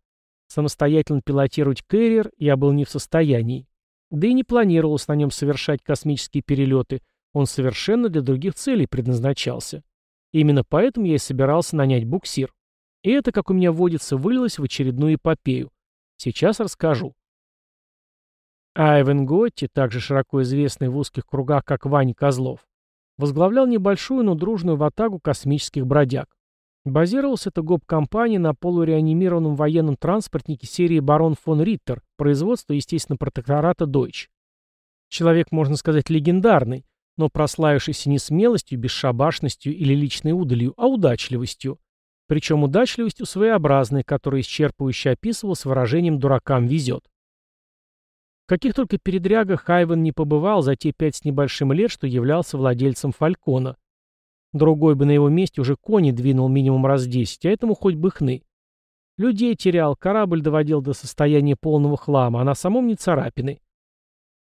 Самостоятельно пилотировать кэрриер я был не в состоянии. Да и не планировалось на нем совершать космические перелеты, он совершенно для других целей предназначался. именно поэтому я и собирался нанять буксир. И это, как у меня водится, вылилось в очередную эпопею. Сейчас расскажу. Айвен Готти, также широко известный в узких кругах как Ваня Козлов, возглавлял небольшую, но дружную ватагу космических бродяг. Базировалась эта гоп-компания на полуреанимированном военном транспортнике серии «Барон фон Риттер», производства, естественно, протектората Deutsch. Человек, можно сказать, легендарный, но прославившийся не смелостью, бесшабашностью или личной удалью, а удачливостью. Причем удачливостью своеобразной, которая исчерпывающе описывалась выражением «дуракам везет». каких только передрягах Айвен не побывал за те пять с небольшим лет, что являлся владельцем Фалькона. Другой бы на его месте уже кони двинул минимум раз десять, а этому хоть бы хны. Людей терял, корабль доводил до состояния полного хлама, а на самом не царапины.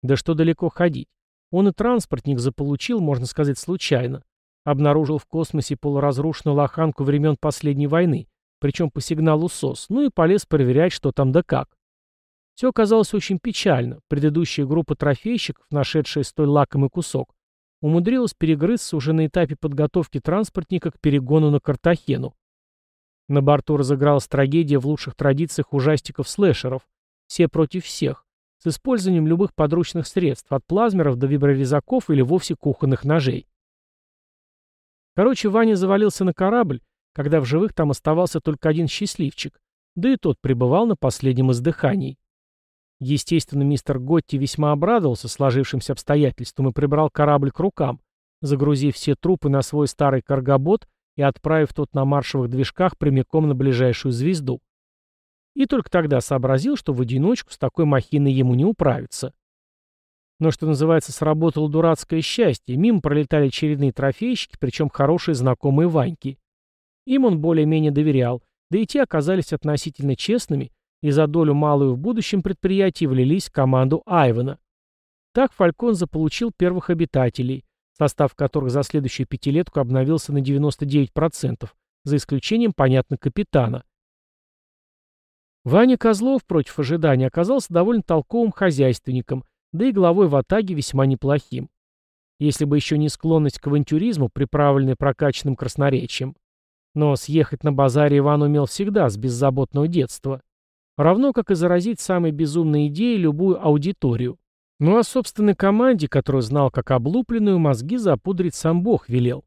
Да что далеко ходить. Он и транспортник заполучил, можно сказать, случайно. Обнаружил в космосе полуразрушенную лоханку времен последней войны, причем по сигналу СОС, ну и полез проверять, что там да как. Все оказалось очень печально. Предыдущая группа трофейщиков, нашедшая столь лакомый кусок, умудрилась перегрызться уже на этапе подготовки транспортника к перегону на Картахену. На борту разыгралась трагедия в лучших традициях ужастиков-слэшеров. Все против всех, с использованием любых подручных средств, от плазмеров до виброрезаков или вовсе кухонных ножей. Короче, Ваня завалился на корабль, когда в живых там оставался только один счастливчик, да и тот пребывал на последнем издыхании. Естественно, мистер Готти весьма обрадовался сложившимся обстоятельствам и прибрал корабль к рукам, загрузив все трупы на свой старый каргобот и отправив тот на маршевых движках прямиком на ближайшую звезду. И только тогда сообразил, что в одиночку с такой махиной ему не управиться. Но, что называется, сработало дурацкое счастье. Мимо пролетали очередные трофейщики, причем хорошие знакомые Ваньки. Им он более-менее доверял, да и те оказались относительно честными и за долю малую в будущем предприятии влились в команду Айвана. Так Фалькон заполучил первых обитателей, состав которых за следующую пятилетку обновился на 99%, за исключением, понятно, капитана. Ваня Козлов против ожидания оказался довольно толковым хозяйственником, да и главой в Атаге весьма неплохим. Если бы еще не склонность к авантюризму, приправленной прокачанным красноречием. Но съехать на базаре Иван умел всегда, с беззаботного детства. Равно как и заразить самой безумной идеей любую аудиторию. Ну а собственной команде, которую знал как облупленную, мозги запудрить сам Бог велел.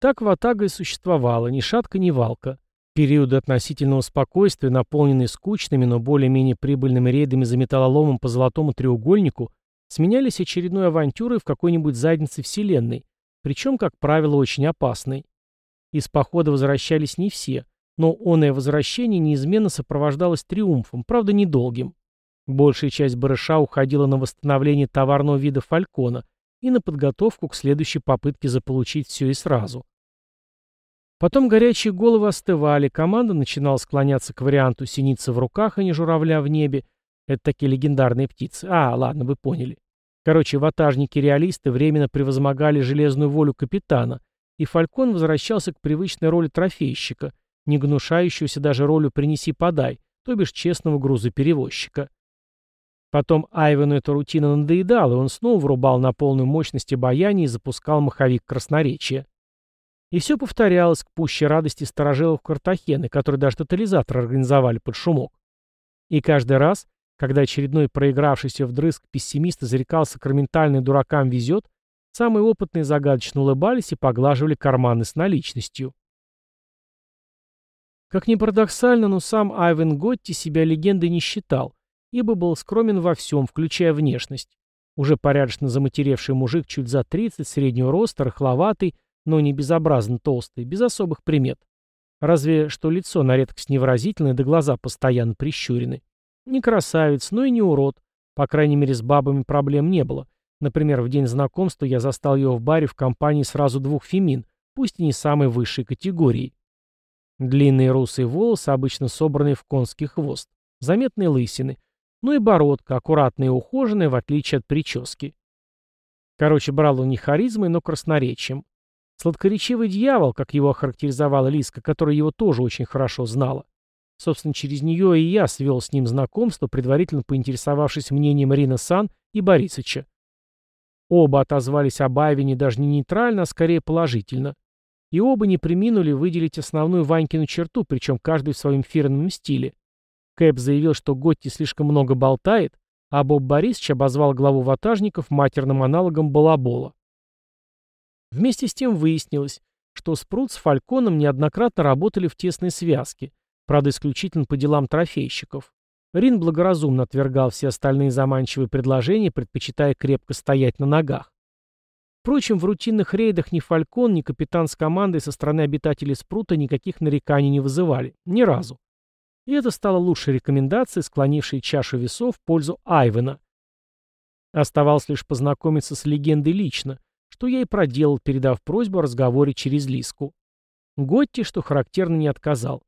Так Ватага и существовала, ни шатка, ни валка. Периоды относительного спокойствия, наполненные скучными, но более-менее прибыльными рейдами за металлоломом по золотому треугольнику, сменялись очередной авантюрой в какой-нибудь заднице вселенной, причем, как правило, очень опасной. Из похода возвращались не все, но оное возвращение неизменно сопровождалось триумфом, правда недолгим. Большая часть барыша уходила на восстановление товарного вида фалькона и на подготовку к следующей попытке заполучить все и сразу. Потом горячие головы остывали, команда начинала склоняться к варианту синицы в руках, а не журавля в небе. Это такие легендарные птицы. А, ладно, вы поняли. Короче, ватажники-реалисты временно превозмогали железную волю капитана, и Фалькон возвращался к привычной роли трофейщика, не гнушающегося даже ролью «принеси-подай», то бишь честного грузоперевозчика. Потом Айвену эта рутина надоедала, и он снова врубал на полную мощность обаяние и запускал маховик красноречия. И все повторялось к пущей радости сторожилов Картахены, которые даже тотализатор организовали под шумок. И каждый раз, когда очередной проигравшийся вдрызг пессимист зарекался кроментальный дуракам везет, самые опытные загадочно улыбались и поглаживали карманы с наличностью. Как ни парадоксально, но сам Айвен Готти себя легендой не считал, ибо был скромен во всем, включая внешность. Уже порядочно заматеревший мужик чуть за 30, среднего роста, рыхловатый, но не безобразно толстый, без особых примет. Разве что лицо на редкость невыразительное, да глаза постоянно прищурены. Не красавец, но и не урод. По крайней мере, с бабами проблем не было. Например, в день знакомства я застал его в баре в компании сразу двух фемин, пусть и не самой высшей категории. Длинные русые волосы, обычно собранные в конский хвост. Заметные лысины. Ну и бородка, аккуратная и ухоженная, в отличие от прически. Короче, брал он не харизмой, но красноречием. Сладкоречивый дьявол, как его охарактеризовала Лиска, которая его тоже очень хорошо знала. Собственно, через нее и я свел с ним знакомство, предварительно поинтересовавшись мнением Рина Сан и Борисыча. Оба отозвались об Айвине даже не нейтрально, а скорее положительно. И оба не приминули выделить основную Ванькину черту, причем каждый в своем фирменном стиле. Кэп заявил, что Готти слишком много болтает, а Боб Борисович обозвал главу ватажников матерным аналогом балабола. Вместе с тем выяснилось, что Спрут с Фальконом неоднократно работали в тесной связке, правда исключительно по делам трофейщиков. Рин благоразумно отвергал все остальные заманчивые предложения, предпочитая крепко стоять на ногах. Впрочем, в рутинных рейдах ни Фалькон, ни капитан с командой со стороны обитателей Спрута никаких нареканий не вызывали. Ни разу. И это стало лучшей рекомендацией, склонившей чашу весов в пользу Айвена, Оставалось лишь познакомиться с легендой лично, что я и проделал, передав просьбу о разговоре через Лиску. Готти, что характерно, не отказал.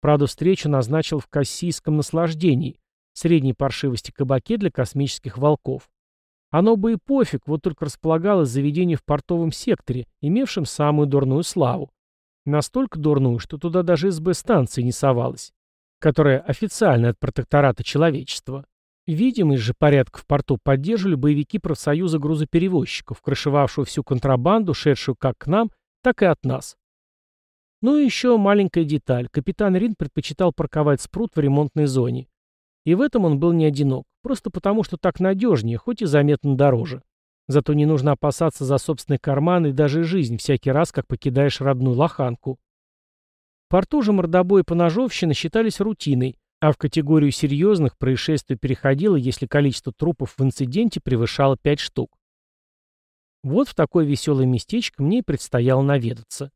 Правда, встречу назначил в Кассийском наслаждении, средней паршивости кабаке для космических волков. Оно бы и пофиг, вот только располагалось заведение в портовом секторе, имевшем самую дурную славу. Настолько дурную, что туда даже СБ станции не совалась, которая официально от протектората человечества. Видимость же порядка в порту поддерживали боевики профсоюза грузоперевозчиков, крышевавшего всю контрабанду, шедшую как к нам, так и от нас. Ну и еще маленькая деталь. Капитан Рин предпочитал парковать спрут в ремонтной зоне. И в этом он был не одинок, просто потому что так надежнее, хоть и заметно дороже. Зато не нужно опасаться за собственный карман и даже жизнь всякий раз, как покидаешь родную лоханку. В порту же мордобой и поножовщина считались рутиной, а в категорию серьезных происшествий переходило, если количество трупов в инциденте превышало 5 штук. Вот в такое веселое местечко мне и предстояло наведаться.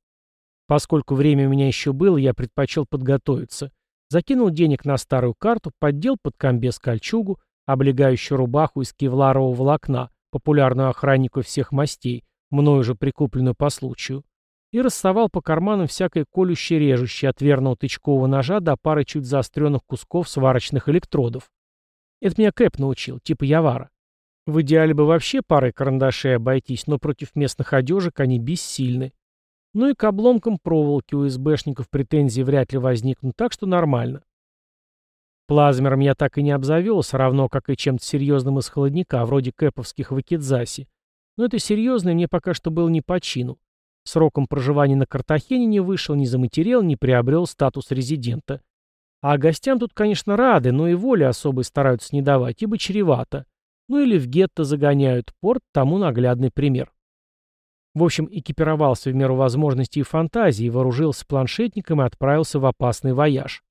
Поскольку время у меня еще было, я предпочел подготовиться. Закинул денег на старую карту, поддел под комбез кольчугу, облегающую рубаху из кевларового волокна, популярную охраннику всех мастей, мною же прикупленную по случаю, и рассовал по карманам всякое колюще-режущее от верного тычкового ножа до пары чуть заостренных кусков сварочных электродов. Это меня Кэп научил, типа Явара. В идеале бы вообще парой карандашей обойтись, но против местных одежек они бессильны. Ну и к обломкам проволоки у СБшников претензий вряд ли возникнут, так что нормально. Плазмером я так и не обзавелся, равно как и чем-то серьезным из холодника, вроде кэповских в. Но это серьезное мне пока что было не по чину. Сроком проживания на Картахене не вышел, не заматерел, не приобрел статус резидента. А гостям тут, конечно, рады, но и воли особой стараются не давать, ибо чревато. Ну или в гетто загоняют, порт тому наглядный пример. В общем, экипировался в меру возможностей и фантазии, вооружился планшетником и отправился в опасный вояж.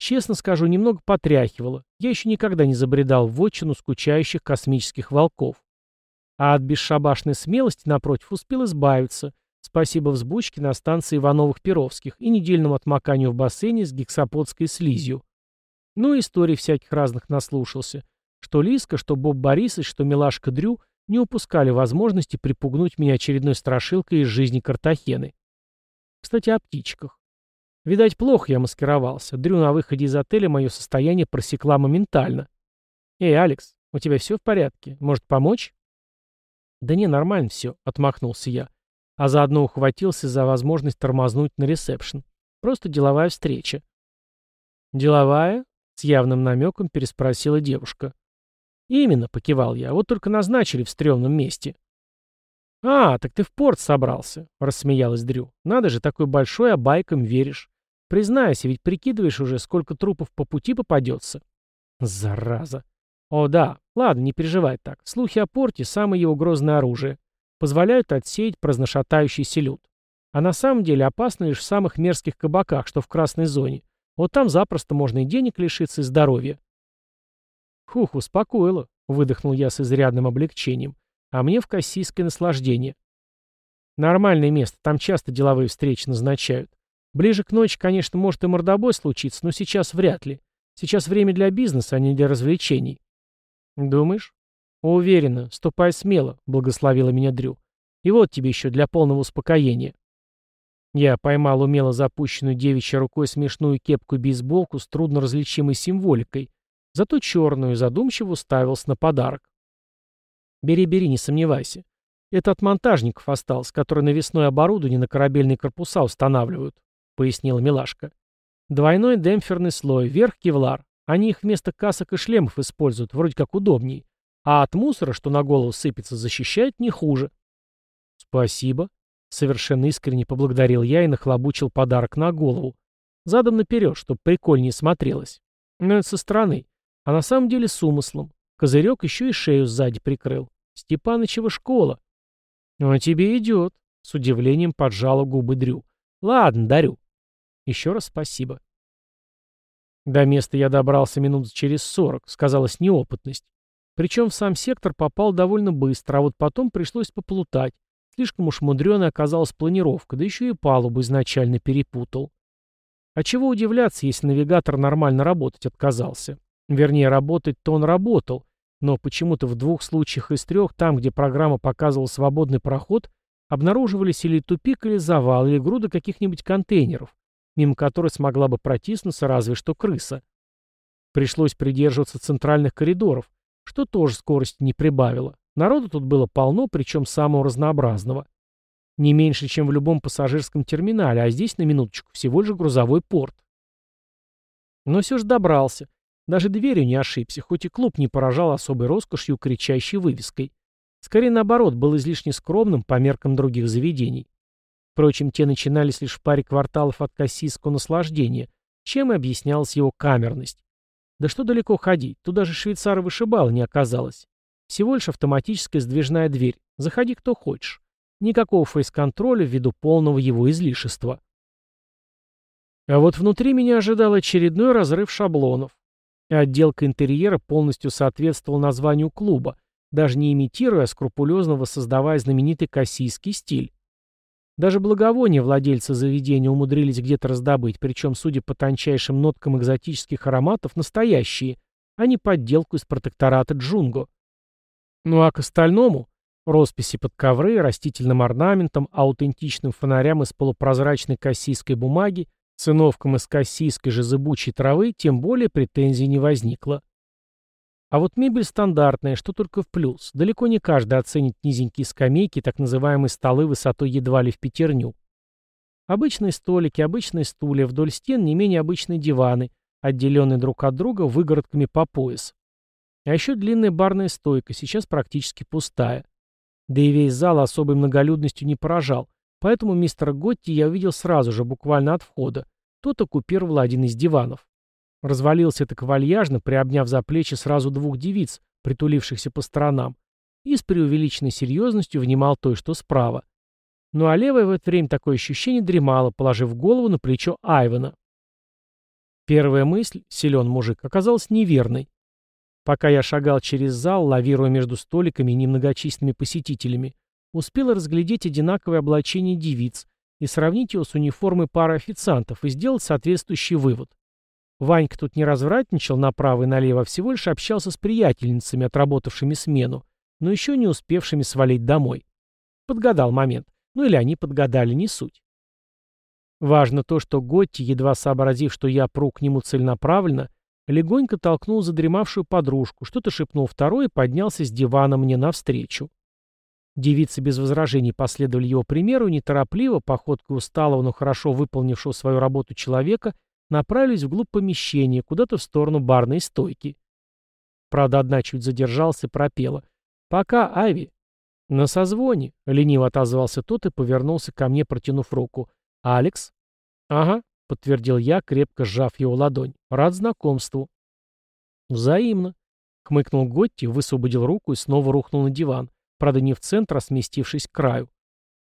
Честно скажу, немного потряхивало. Я еще никогда не забредал в отчину скучающих космических волков. А от бесшабашной смелости, напротив, успел избавиться. Спасибо взбучке на станции Ивановых-Перовских и недельному отмоканию в бассейне с гексаподской слизью. Ну и историй всяких разных наслушался. Что Лиска, что Боб Борисович, что Милашка Дрю не упускали возможности припугнуть меня очередной страшилкой из жизни Картахены. Кстати, о птичках. Видать, плохо я маскировался. Дрю на выходе из отеля мое состояние просекла моментально. «Эй, Алекс, у тебя все в порядке? Может, помочь?» «Да не, нормально все», — отмахнулся я. А заодно ухватился за возможность тормознуть на ресепшн. Просто деловая встреча. «Деловая?» — с явным намеком переспросила девушка. «Именно», — покивал я, — «вот только назначили в стрёмном месте». «А, так ты в порт собрался», — рассмеялась Дрю. «Надо же, такой большой, а байкам веришь. Признайся, ведь прикидываешь уже, сколько трупов по пути попадется». «Зараза». «О, да. Ладно, не переживай так. Слухи о порте — самое его грозное оружие. Позволяют отсеять праздношатающийся люд. А на самом деле опасно лишь в самых мерзких кабаках, что в красной зоне. Вот там запросто можно и денег лишиться, и здоровья. «Хух, успокоило», — выдохнул я с изрядным облегчением. «А мне в Кассийское наслаждение». «Нормальное место, там часто деловые встречи назначают. Ближе к ночи, конечно, может и мордобой случиться, но сейчас вряд ли. Сейчас время для бизнеса, а не для развлечений». «Думаешь?» «Уверена. Ступай смело», — благословила меня Дрю. «И вот тебе еще для полного успокоения». Я поймал умело запущенную девичьей рукой смешную кепку-бейсболку с трудно различимой символикой, Зато черную задумчиво уставился на подарок. «Бери, бери, не сомневайся. Это от монтажников осталось, которые навесное оборудование на корабельные корпуса устанавливают», — пояснила милашка. «Двойной демпферный слой, верх кевлар. Они их вместо касок и шлемов используют, вроде как удобней. А от мусора, что на голову сыпется, защищает не хуже». «Спасибо», — совершенно искренне поблагодарил я и нахлобучил подарок на голову. Задом наперед, чтобы прикольнее смотрелось. Но это со стороны. А на самом деле с умыслом. Козырек еще и шею сзади прикрыл. Степанычева школа. «А тебе идет», — с удивлением поджала губы Дрю. «Ладно, дарю». Еще раз спасибо. До места я добрался минут через сорок, сказалась неопытность. Причем в сам сектор попал довольно быстро, а вот потом пришлось поплутать. Слишком уж мудреной оказалась планировка, да еще и палубу изначально перепутал. А чего удивляться, если навигатор нормально работать отказался? Вернее, работать-то он работал, но почему-то в двух случаях из трех, там, где программа показывала свободный проход, обнаруживались или тупик, или завал, или груда каких-нибудь контейнеров, мимо которой смогла бы протиснуться разве что крыса. Пришлось придерживаться центральных коридоров, что тоже скорости не прибавило. Народу тут было полно, причем самого разнообразного. Не меньше, чем в любом пассажирском терминале, а здесь, на минуточку, всего лишь грузовой порт. Но все же добрался. Даже дверью не ошибся, хоть и клуб не поражал особой роскошью кричащей вывеской. Скорее наоборот, был излишне скромным по меркам других заведений. Впрочем, те начинались лишь в паре кварталов от кассийского наслаждения, чем и объяснялась его камерность. Да что далеко ходить, тут даже швейцара вышибала не оказалось. Всего лишь автоматическая сдвижная дверь. Заходи кто хочешь. Никакого фейс-контроля ввиду полного его излишества. А вот внутри меня ожидал очередной разрыв шаблонов. Отделка интерьера полностью соответствовала названию клуба, даже не имитируя, а скрупулезно воссоздавая знаменитый кассийский стиль. Даже благовония владельца заведения умудрились где-то раздобыть, причем, судя по тончайшим ноткам экзотических ароматов, настоящие, а не подделку из протектората Джунго. Ну а к остальному — росписи под ковры, растительным орнаментом, аутентичным фонарям из полупрозрачной кассийской бумаги, циновкам из кассийской же зыбучей травы, тем более претензий не возникло. А вот мебель стандартная, что только в плюс. Далеко не каждый оценит низенькие скамейки, так называемые столы высотой едва ли в пятерню. Обычные столики, обычные стулья, вдоль стен не менее обычные диваны, отделенные друг от друга выгородками по пояс. А еще длинная барная стойка, сейчас практически пустая. Да и весь зал особой многолюдностью не поражал, поэтому мистера Готти я увидел сразу же, буквально от входа. Тот оккупировал один из диванов. Развалился так вальяжно, приобняв за плечи сразу двух девиц, притулившихся по сторонам, и с преувеличенной серьезностью внимал той, что справа. Ну а левая в это время такое ощущение дремала, положив голову на плечо Айвана. Первая мысль, силен мужик, оказалась неверной. Пока я шагал через зал, лавируя между столиками и немногочисленными посетителями, успел разглядеть одинаковое облачение девиц и сравнить его с униформой пары официантов и сделать соответствующий вывод. Ванька тут не развратничал направо и налево, а всего лишь общался с приятельницами, отработавшими смену, но еще не успевшими свалить домой. Подгадал момент. Ну или они подгадали, не суть. Важно то, что Готти, едва сообразив, что я пру к нему целенаправленно, легонько толкнул задремавшую подружку, что-то шепнул второй и поднялся с дивана мне навстречу. Девицы без возражений последовали его примеру неторопливо, походкой усталого, но хорошо выполнившего свою работу человека, направились вглубь помещения, куда-то в сторону барной стойки. Правда, одна чуть задержалась и пропела. «Пока, Айви». «На созвоне», — лениво отозвался тот и повернулся ко мне, протянув руку. «Алекс?» «Ага», — подтвердил я, крепко сжав его ладонь. «Рад знакомству». «Взаимно», — хмыкнул Готти, высвободил руку и снова рухнул на диван, правда не в центр, а сместившись к краю.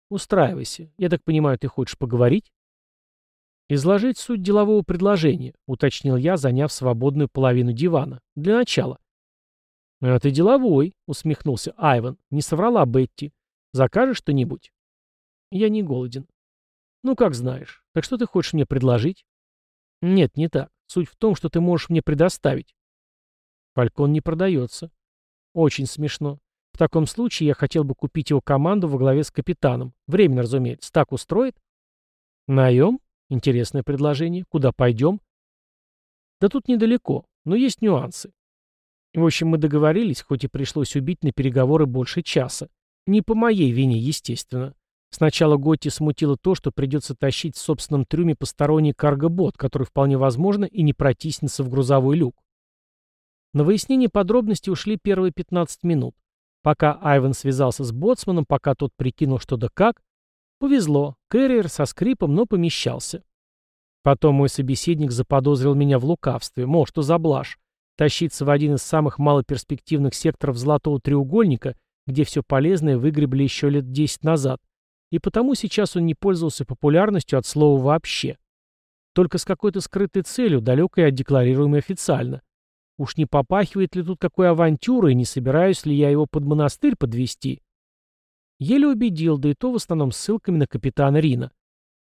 «Устраивайся. Я так понимаю, ты хочешь поговорить?» «Изложить суть делового предложения», — уточнил я, заняв свободную половину дивана. «Для начала». «А ты деловой», — усмехнулся Айван. «Не соврала Бетти. Закажешь что-нибудь?» «Я не голоден». «Ну, как знаешь. Так что ты хочешь мне предложить?» «Нет, не так. Суть в том, что ты можешь мне предоставить». «Фалькон не продается». «Очень смешно. В таком случае я хотел бы купить его команду во главе с капитаном. Временно, разумеется. Так устроит?» «Наем?» Интересное предложение. Куда пойдем? Да тут недалеко, но есть нюансы. В общем, мы договорились, хоть и пришлось убить на переговоры больше часа. Не по моей вине, естественно. Сначала Готти смутило то, что придется тащить в собственном трюме посторонний карго-бот, который вполне возможно и не протиснется в грузовой люк. На выяснение подробностей ушли первые 15 минут. Пока Айвен связался с боцманом, пока тот прикинул что да как, Повезло, Кэрриер со скрипом, но помещался. Потом мой собеседник заподозрил меня в лукавстве, мол, что за блажь. Тащиться в один из самых малоперспективных секторов Золотого треугольника, где все полезное выгребли еще лет 10 назад. И потому сейчас он не пользовался популярностью от слова «вообще». Только с какой-то скрытой целью, далекой от декларируемой официально. Уж не попахивает ли тут какой и не собираюсь ли я его под монастырь подвести? Еле убедил, да и то в основном ссылками на капитана Рина.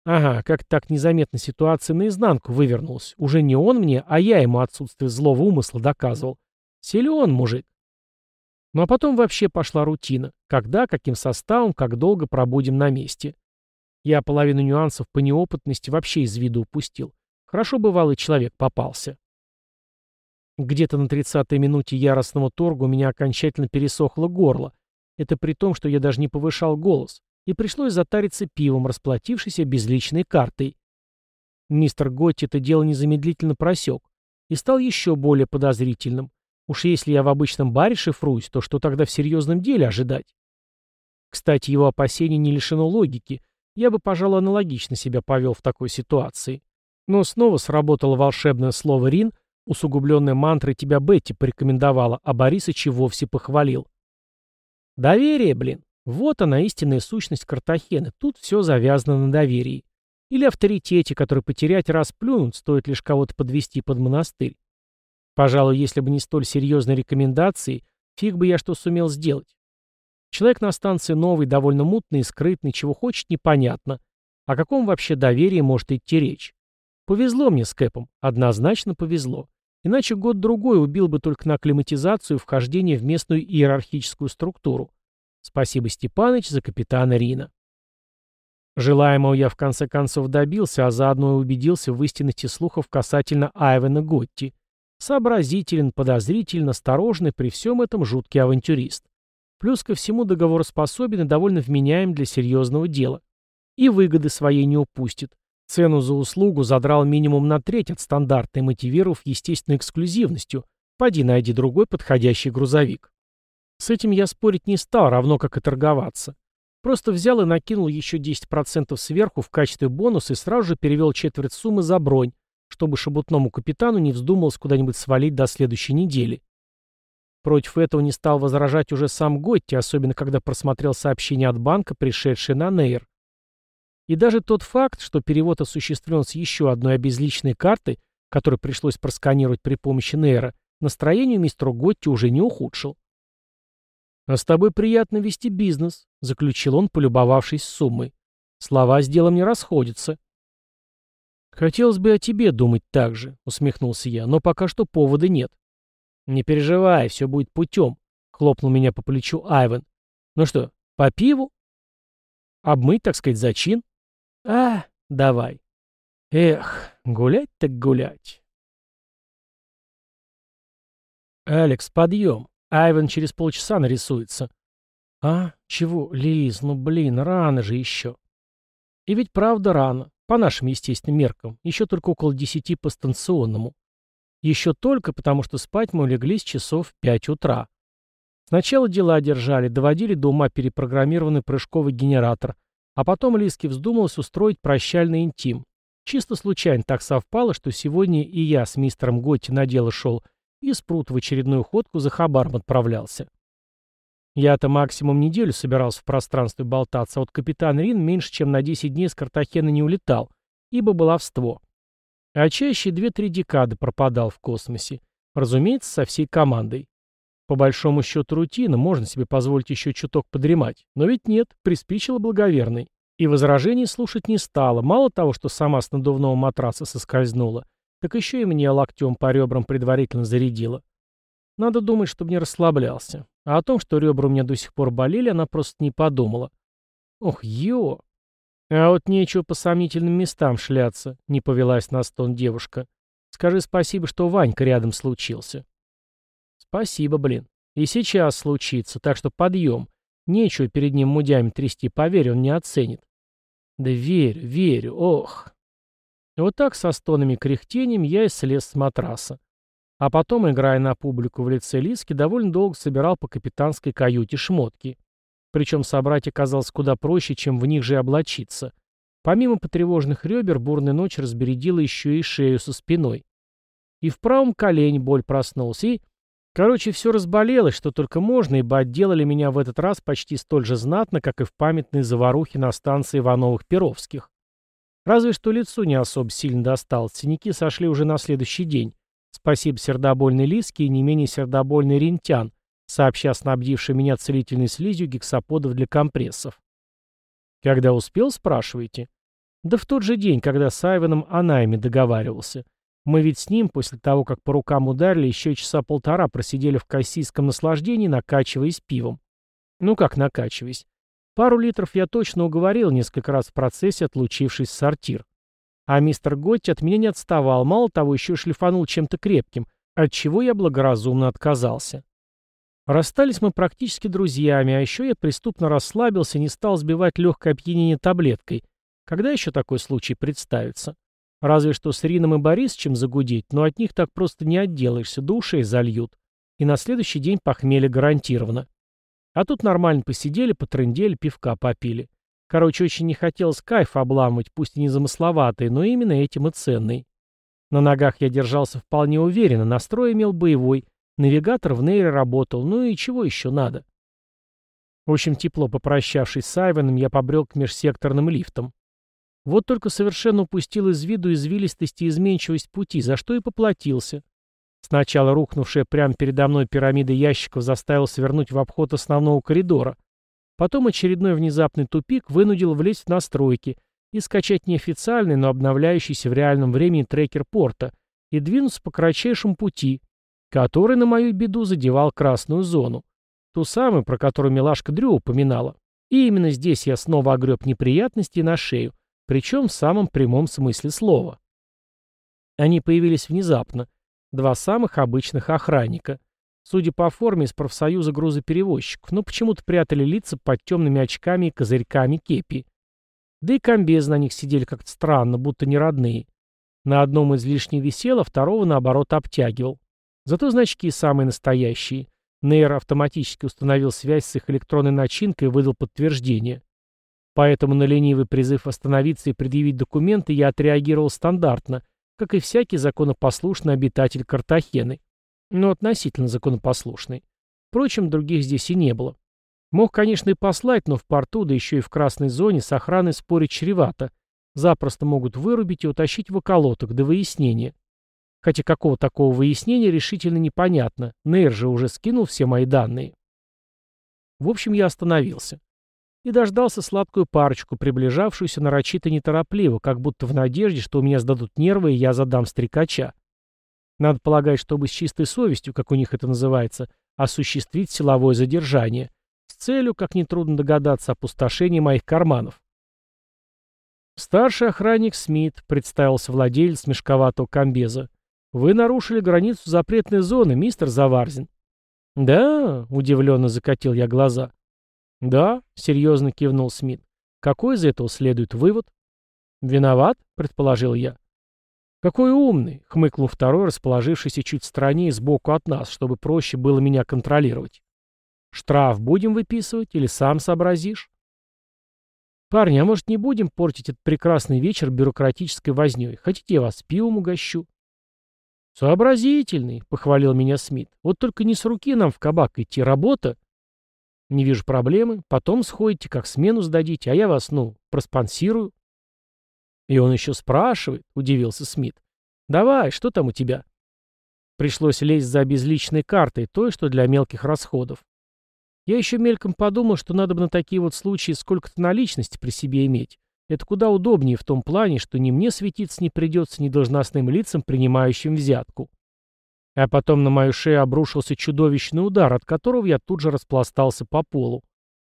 Ага, как так незаметно ситуация наизнанку вывернулась. Уже не он мне, а я ему отсутствие злого умысла доказывал. Силен мужик. Ну а потом вообще пошла рутина. Когда, каким составом, как долго пробудем на месте. Я половину нюансов по неопытности вообще из виду упустил. Хорошо бывалый человек попался. Где-то на 30-й минуте яростного торга у меня окончательно пересохло горло. Это при том, что я даже не повышал голос. И пришлось затариться пивом, расплатившись безличной картой. Мистер Готти это дело незамедлительно просек. И стал еще более подозрительным. Уж если я в обычном баре шифруюсь, то что тогда в серьезном деле ожидать? Кстати, его опасение не лишено логики. Я бы, пожалуй, аналогично себя повел в такой ситуации. Но снова сработало волшебное слово «Рин», усугубленная мантрой тебя Бетти порекомендовала, а Борисыч и вовсе похвалил. Доверие, блин. Вот она, истинная сущность Картахены. Тут все завязано на доверии. Или авторитете, который потерять раз плюнуть, стоит лишь кого-то подвести под монастырь. Пожалуй, если бы не столь серьезные рекомендации, фиг бы я что сумел сделать. Человек на станции новый, довольно мутный и скрытный, чего хочет, непонятно. О каком вообще доверии может идти речь? Повезло мне с Кэпом, однозначно повезло. Иначе год-другой убил бы только на акклиматизацию и вхождение в местную иерархическую структуру. Спасибо, Степаныч, за капитана Рина. Желаемого я в конце концов добился, а заодно и убедился в истинности слухов касательно Айвена Готти. Сообразителен, подозрителен, осторожный, при всем этом жуткий авантюрист. Плюс ко всему договороспособен и довольно вменяем для серьезного дела. И выгоды своей не упустит. Цену за услугу задрал минимум на треть от стандарта, мотивировав, естественно, эксклюзивностью. Поди найди другой подходящий грузовик. С этим я спорить не стал, равно как и торговаться. Просто взял и накинул еще 10% сверху в качестве бонуса и сразу же перевел четверть суммы за бронь, чтобы шебутному капитану не вздумалось куда-нибудь свалить до следующей недели. Против этого не стал возражать уже сам Готти, особенно когда просмотрел сообщение от банка, пришедшее на Нейр. И даже тот факт, что перевод осуществлен с еще одной обезличенной карты, которую пришлось просканировать при помощи Нейра, настроению мистеру Готти уже не ухудшил. «А с тобой приятно вести бизнес», — заключил он, полюбовавшись суммой. «Слова с делом не расходятся». «Хотелось бы о тебе думать так же», — усмехнулся я, — «но пока что повода нет». «Не переживай, все будет путем», — хлопнул меня по плечу Айвен. «Ну что, по пиву?» «Обмыть, так сказать, зачин?» «А, давай». «Эх, гулять так гулять». «Алекс, подъем. Айвен через полчаса нарисуется». «А? Чего? Лиз, ну блин, рано же еще». И ведь правда рано. По нашим естественным меркам. Еще только около десяти по станционному. Еще только, потому что спать мы легли с часов в пять утра. Сначала дела держали, доводили до ума перепрограммированный прыжковый генератор, а потом Лиске вздумалось устроить прощальный интим. Чисто случайно так совпало, что сегодня и я с мистером Готти на дело шел, и Спрут в очередную ходку за хабаром отправлялся. Я-то максимум неделю собирался в пространстве болтаться, а вот капитан Рин меньше, чем на 10 дней с Картахена не улетал, ибо баловство. А чаще 2-3 декады пропадал в космосе. Разумеется, со всей командой. По большому счету рутина, можно себе позволить еще чуток подремать. Но ведь нет, приспичило благоверной. И возражений слушать не стало. Мало того, что сама с надувного матраса соскользнула, так еще и мне локтем по ребрам предварительно зарядила. Надо думать, чтобы не расслаблялся. А о том, что ребра у меня до сих пор болели, она просто не подумала. Ох, ё! А вот нечего по сомнительным местам шляться, не повелась на стон девушка. Скажи спасибо, что Ванька рядом случился. Спасибо, блин. И сейчас случится, так что подъем. Нечего перед ним мудями трясти, поверь, он не оценит. Да верю, верю, ох. Вот так со стонами кряхтением я и слез с матраса. А потом, играя на публику в лице Лиски, довольно долго собирал по капитанской каюте шмотки. Причем собрать оказалось куда проще, чем в них же облачиться. Помимо потревоженных ребер, бурная ночь разбередила еще и шею со спиной. И в правом колене боль проснулся, и... Короче, все разболелось, что только можно, ибо отделали меня в этот раз почти столь же знатно, как и в памятной заварухе на станции Ивановых-Перовских. Разве что лицу не особо сильно досталось, синяки сошли уже на следующий день, Спасибо сердобольной Лиске и не менее сердобольный Рентян, сообща снабдивший меня целительной слизью гексаподов для компрессов. Когда успел, спрашиваете? Да в тот же день, когда с Айвеном о найме договаривался. Мы ведь с ним, после того, как по рукам ударили, еще часа полтора просидели в кассийском наслаждении, накачиваясь пивом. Ну как накачиваясь? Пару литров я точно уговорил несколько раз в процессе, отлучившись в сортир. А мистер Готти от меня не отставал, мало того, еще шлифанул чем-то крепким, от чего я благоразумно отказался. Расстались мы практически друзьями, а еще я преступно расслабился, не стал сбивать легкое опьянение таблеткой. Когда еще такой случай представится? Разве что с Рином и Борисовичем загудеть, но от них так просто не отделаешься, до ушей зальют. И на следующий день похмелье гарантировано. А тут нормально посидели, потрындели, пивка попили. Короче, очень не хотелось кайф обламывать, пусть и незамысловатый, но именно этим и ценный. На ногах я держался вполне уверенно, настрой имел боевой, навигатор в нейре работал, ну и чего еще надо. В общем, тепло попрощавшись с Айвеном, я побрел к межсекторным лифтам. Вот только совершенно упустил из виду извилистость и изменчивость пути, за что и поплатился. Сначала рухнувшая прямо передо мной пирамида ящиков заставила свернуть в обход основного коридора. Потом очередной внезапный тупик вынудил влезть в настройки и скачать неофициальный, но обновляющийся в реальном времени трекер порта и двинуться по кратчайшему пути, который, на мою беду, задевал красную зону. Ту самую, про которую милашка Дрю упоминала. И именно здесь я снова огреб неприятности на шею, причем в самом прямом смысле слова. Они появились внезапно. Два самых обычных охранника. Судя по форме, из профсоюза грузоперевозчиков, но почему-то прятали лица под темными очками и козырьками кепи. Да и комбезы на них сидели как-то странно, будто не родные. На одном излишне висело, второго, наоборот, обтягивал. Зато значки самые настоящие. Нейр автоматически установил связь с их электронной начинкой и выдал подтверждение. Поэтому на ленивый призыв остановиться и предъявить документы я отреагировал стандартно, как и всякий законопослушный обитатель Картахены. Но относительно законопослушный. Впрочем, других здесь и не было. Мог, конечно, и послать, но в порту, да еще и в красной зоне, с охраной спорить чревато. Запросто могут вырубить и утащить в околоток до выяснения. Хотя какого такого выяснения решительно непонятно. Нейр же уже скинул все мои данные. В общем, я остановился и дождался сладкую парочку, приближавшуюся нарочито неторопливо, как будто в надежде, что у меня сдадут нервы, и я задам стрекача. Надо полагать, чтобы с чистой совестью, как у них это называется, осуществить силовое задержание, с целью, как нетрудно догадаться, опустошения моих карманов. «Старший охранник Смит», — представился владелец мешковатого комбеза. «Вы нарушили границу запретной зоны, мистер Заварзин». «Да», — удивленно закатил я глаза. «Да», — серьезно кивнул Смит. «Какой из этого следует вывод?» «Виноват?» — предположил я. «Какой умный!» — хмыкнул второй, расположившийся чуть в стороне и сбоку от нас, чтобы проще было меня контролировать. «Штраф будем выписывать или сам сообразишь?» «Парни, а может не будем портить этот прекрасный вечер бюрократической вознёй? Хотите, я вас пивом угощу?» «Сообразительный», — похвалил меня Смит. «Вот только не с руки нам в кабак идти, работа...» Не вижу проблемы. Потом сходите, как смену сдадите, а я вас, ну, проспонсирую. И он еще спрашивает, удивился Смит. Давай, что там у тебя? Пришлось лезть за безличной картой, той, что для мелких расходов. Я еще мельком подумал, что надо бы на такие вот случаи сколько-то наличности при себе иметь. Это куда удобнее в том плане, что ни мне светиться не придется, ни должностным лицам, принимающим взятку. А потом на мою шею обрушился чудовищный удар, от которого я тут же распластался по полу.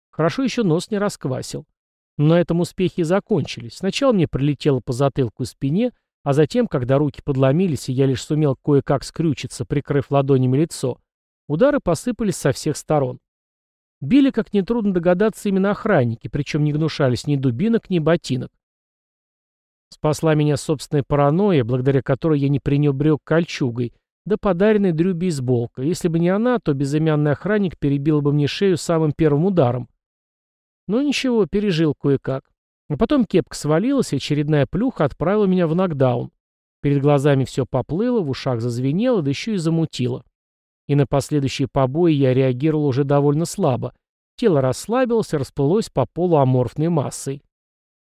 Хорошо еще нос не расквасил. Но на этом успехи закончились. Сначала мне прилетело по затылку и спине, а затем, когда руки подломились, и я лишь сумел кое-как скрючиться, прикрыв ладонями лицо, удары посыпались со всех сторон. Били, как нетрудно догадаться, именно охранники, причем не гнушались ни дубинок, ни ботинок. Спасла меня собственная паранойя, благодаря которой я не пренебрег кольчугой, да подаренный Дрю бейсболка. Если бы не она, то безымянный охранник перебил бы мне шею самым первым ударом. Но ничего, пережил кое-как. А потом кепка свалилась, и очередная плюха отправила меня в нокдаун. Перед глазами все поплыло, в ушах зазвенело, да еще и замутило. И на последующие побои я реагировал уже довольно слабо. Тело расслабилось и расплылось по полу аморфной массой.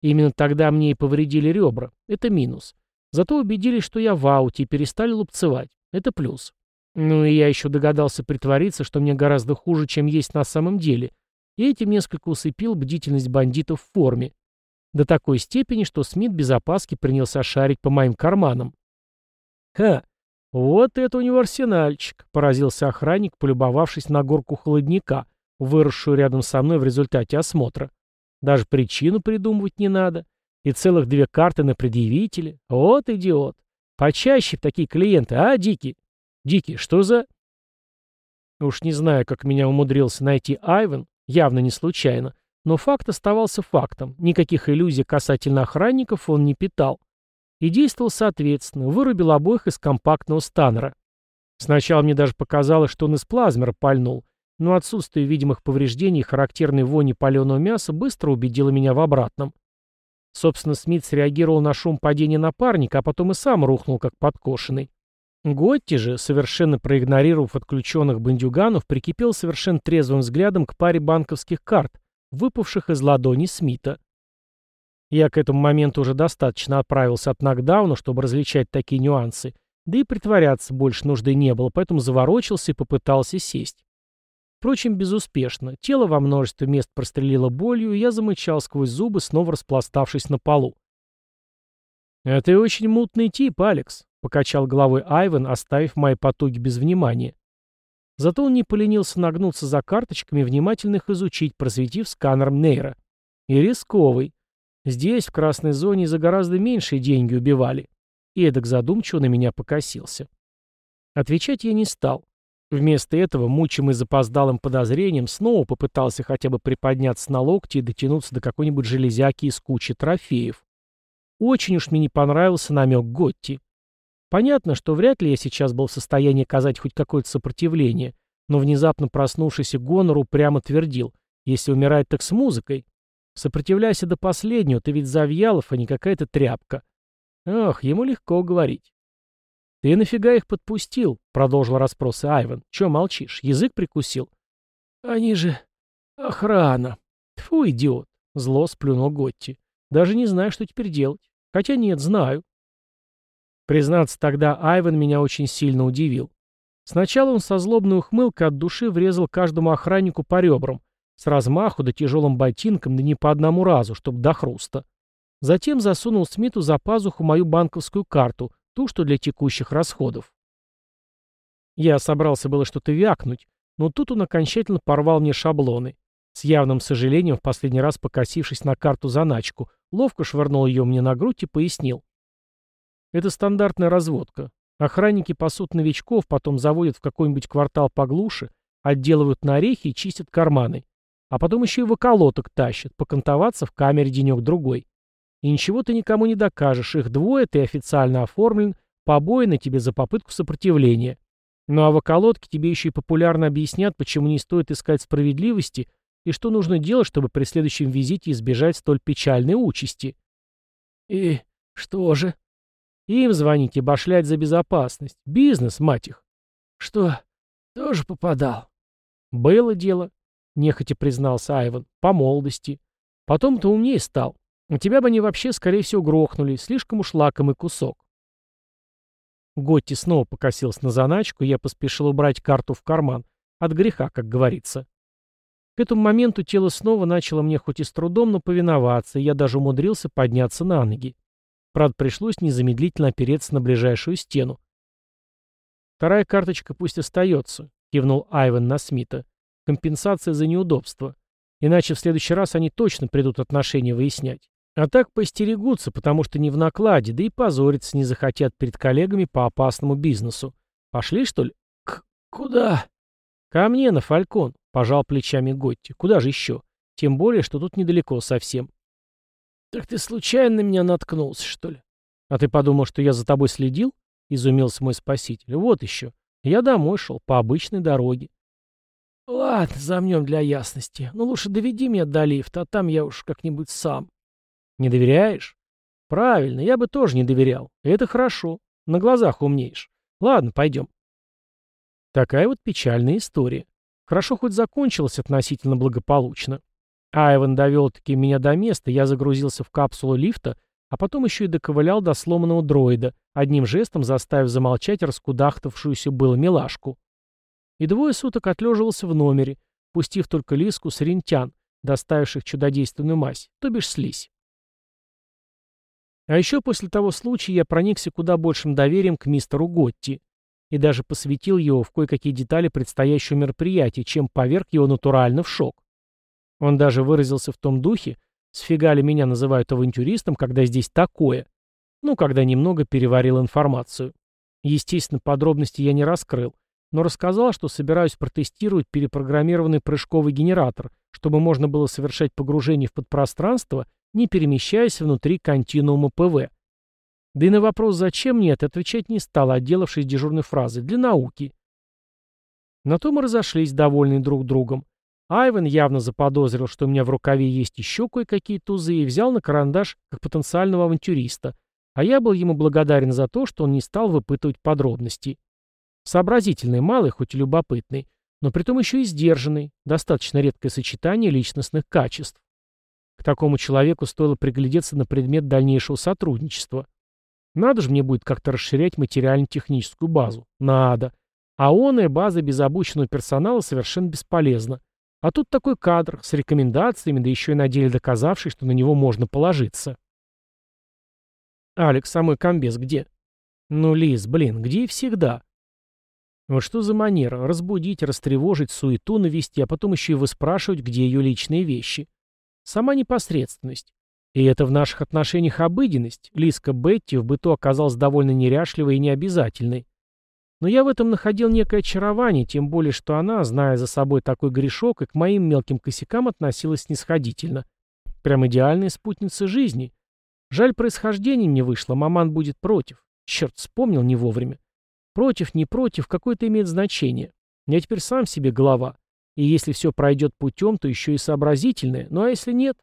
Именно тогда мне и повредили ребра. Это минус. Зато убедились, что я в ауте и перестали лупцевать. Это плюс. Ну и я еще догадался притвориться, что мне гораздо хуже, чем есть на самом деле, и этим несколько усыпил бдительность бандитов в форме. До такой степени, что Смит без опаски принялся шарить по моим карманам. «Ха! Вот это у него арсенальчик!» — поразился охранник, полюбовавшись на горку холодника, выросшую рядом со мной в результате осмотра. Даже причину придумывать не надо. И целых две карты на предъявителе. Вот идиот. Почаще такие клиенты, а, Дикий? Дикий, что за... Уж не знаю, как меня умудрился найти Айвен, явно не случайно, но факт оставался фактом. Никаких иллюзий касательно охранников он не питал. И действовал соответственно, вырубил обоих из компактного станера. Сначала мне даже показалось, что он из плазмера пальнул, но отсутствие видимых повреждений и характерной вони паленого мяса быстро убедило меня в обратном. Собственно, Смит среагировал на шум падения напарника, а потом и сам рухнул, как подкошенный. Готти же, совершенно проигнорировав отключенных бандюганов, прикипел совершенно трезвым взглядом к паре банковских карт, выпавших из ладони Смита. Я к этому моменту уже достаточно отправился от нокдауна, чтобы различать такие нюансы, да и притворяться больше нужды не было, поэтому заворочился и попытался сесть. Впрочем, безуспешно. Тело во множестве мест прострелило болью, и я замычал сквозь зубы, снова распластавшись на полу. «А ты очень мутный тип, Алекс», — покачал головой Айвен, оставив мои потуги без внимания. Зато он не поленился нагнуться за карточками и внимательно их изучить, просветив сканером нейра. И рисковый. Здесь, в красной зоне, за гораздо меньшие деньги убивали. И эдак задумчиво на меня покосился. Отвечать я не стал. Вместо этого, мучимый запоздалым подозрением, снова попытался хотя бы приподняться на локти и дотянуться до какой-нибудь железяки из кучи трофеев. Очень уж мне не понравился намек Готти. Понятно, что вряд ли я сейчас был в состоянии оказать хоть какое-то сопротивление, но внезапно проснувшийся Гонор упрямо твердил, если умирать, так с музыкой. Сопротивляйся до последнего, ты ведь Завьялов, а не какая-то тряпка. Ох, ему легко говорить. «Ты нафига их подпустил?» — продолжил расспросы Айван. «Чё молчишь? Язык прикусил?» «Они же... охрана!» «Тьфу, идиот!» — зло сплюнул Готти. «Даже не знаю, что теперь делать. Хотя нет, знаю». Признаться, тогда Айван меня очень сильно удивил. Сначала он со злобной ухмылкой от души врезал каждому охраннику по ребрам, с размаху да тяжелым ботинком, да не по одному разу, чтобы до хруста. Затем засунул Смиту за пазуху мою банковскую карту, Ту, что для текущих расходов. Я собрался было что-то вякнуть, но тут он окончательно порвал мне шаблоны. С явным сожалением, в последний раз покосившись на карту-заначку, ловко швырнул ее мне на грудь и пояснил. Это стандартная разводка. Охранники пасут новичков, потом заводят в какой-нибудь квартал поглуше, отделывают на орехи и чистят карманы. А потом еще и в околоток тащат, покантоваться в камере денек-другой. И ничего ты никому не докажешь. Их двое, ты официально оформлен, побои тебе за попытку сопротивления. Ну а в околотке тебе еще и популярно объяснят, почему не стоит искать справедливости и что нужно делать, чтобы при следующем визите избежать столь печальной участи. И что же? Им звоните, башлять за безопасность. Бизнес, мать их. Что, тоже попадал? Было дело, нехотя признался Айван, по молодости. Потом-то умнее стал. У тебя бы они вообще, скорее всего, грохнули. Слишком уж лакомый кусок. Готти снова покосился на заначку, я поспешил убрать карту в карман. От греха, как говорится. К этому моменту тело снова начало мне хоть и с трудом, но повиноваться, и я даже умудрился подняться на ноги. Правда, пришлось незамедлительно опереться на ближайшую стену. «Вторая карточка пусть остается», — кивнул Айвен на Смита. «Компенсация за неудобство. Иначе в следующий раз они точно придут отношения выяснять. А так постерегутся, потому что не в накладе, да и позориться не захотят перед коллегами по опасному бизнесу. Пошли, что ли? К куда? Ко мне, на Фалькон, пожал плечами Готти. Куда же еще? Тем более, что тут недалеко совсем. Так ты случайно на меня наткнулся, что ли? А ты подумал, что я за тобой следил? Изумился мой спаситель. Вот еще. Я домой шел, по обычной дороге. Ладно, замнем для ясности. Но лучше доведи меня до лифта, а там я уж как-нибудь сам. Не доверяешь? Правильно, я бы тоже не доверял. Это хорошо. На глазах умнеешь. Ладно, пойдем. Такая вот печальная история. Хорошо хоть закончилась относительно благополучно. Айван довел-таки меня до места, я загрузился в капсулу лифта, а потом еще и доковылял до сломанного дроида, одним жестом заставив замолчать раскудахтавшуюся было милашку. И двое суток отлеживался в номере, пустив только Лиску с рентян, доставивших чудодейственную мазь, то бишь слизь. А еще после того случая я проникся куда большим доверием к мистеру Готти и даже посвятил его в кое-какие детали предстоящего мероприятия, чем поверг его натурально в шок. Он даже выразился в том духе, сфига ли меня называют авантюристом, когда здесь такое, ну, когда немного переварил информацию. Естественно, подробности я не раскрыл, но рассказал, что собираюсь протестировать перепрограммированный прыжковый генератор, чтобы можно было совершать погружение в подпространство, не перемещаясь внутри континуума ПВ. Да и на вопрос «зачем нет?» отвечать не стал, отделавшись дежурной фразой «для науки». На то мы разошлись, довольные друг другом. Айвен явно заподозрил, что у меня в рукаве есть еще кое-какие тузы, и взял на карандаш как потенциального авантюриста, а я был ему благодарен за то, что он не стал выпытывать подробности. Сообразительный, малый, хоть и любопытный, но притом еще и сдержанный, достаточно редкое сочетание личностных качеств. К такому человеку стоило приглядеться на предмет дальнейшего сотрудничества. Надо же мне будет как-то расширять материально-техническую базу. Надо. А онная база без обученного персонала совершенно бесполезна. А тут такой кадр, с рекомендациями, да еще и на деле доказавший, что на него можно положиться. «Алекс, а мой комбез где?» «Ну, Лиз, блин, где и всегда?» Вот что за манера? Разбудить, растревожить, суету навести, а потом еще и выспрашивать, где ее личные вещи. Сама непосредственность. И это в наших отношениях обыденность. Лиска Бетти в быту оказалась довольно неряшливой и необязательной. Но я в этом находил некое очарование, тем более, что она, зная за собой такой грешок, и к моим мелким косякам относилась снисходительно. Прям идеальная спутница жизни. Жаль, происхождение не вышло, маман будет против. Черт, вспомнил не вовремя. Против, не против, какое-то имеет значение. Я теперь сам себе голова. И если все пройдет путем, то еще и сообразительное. Ну а если нет,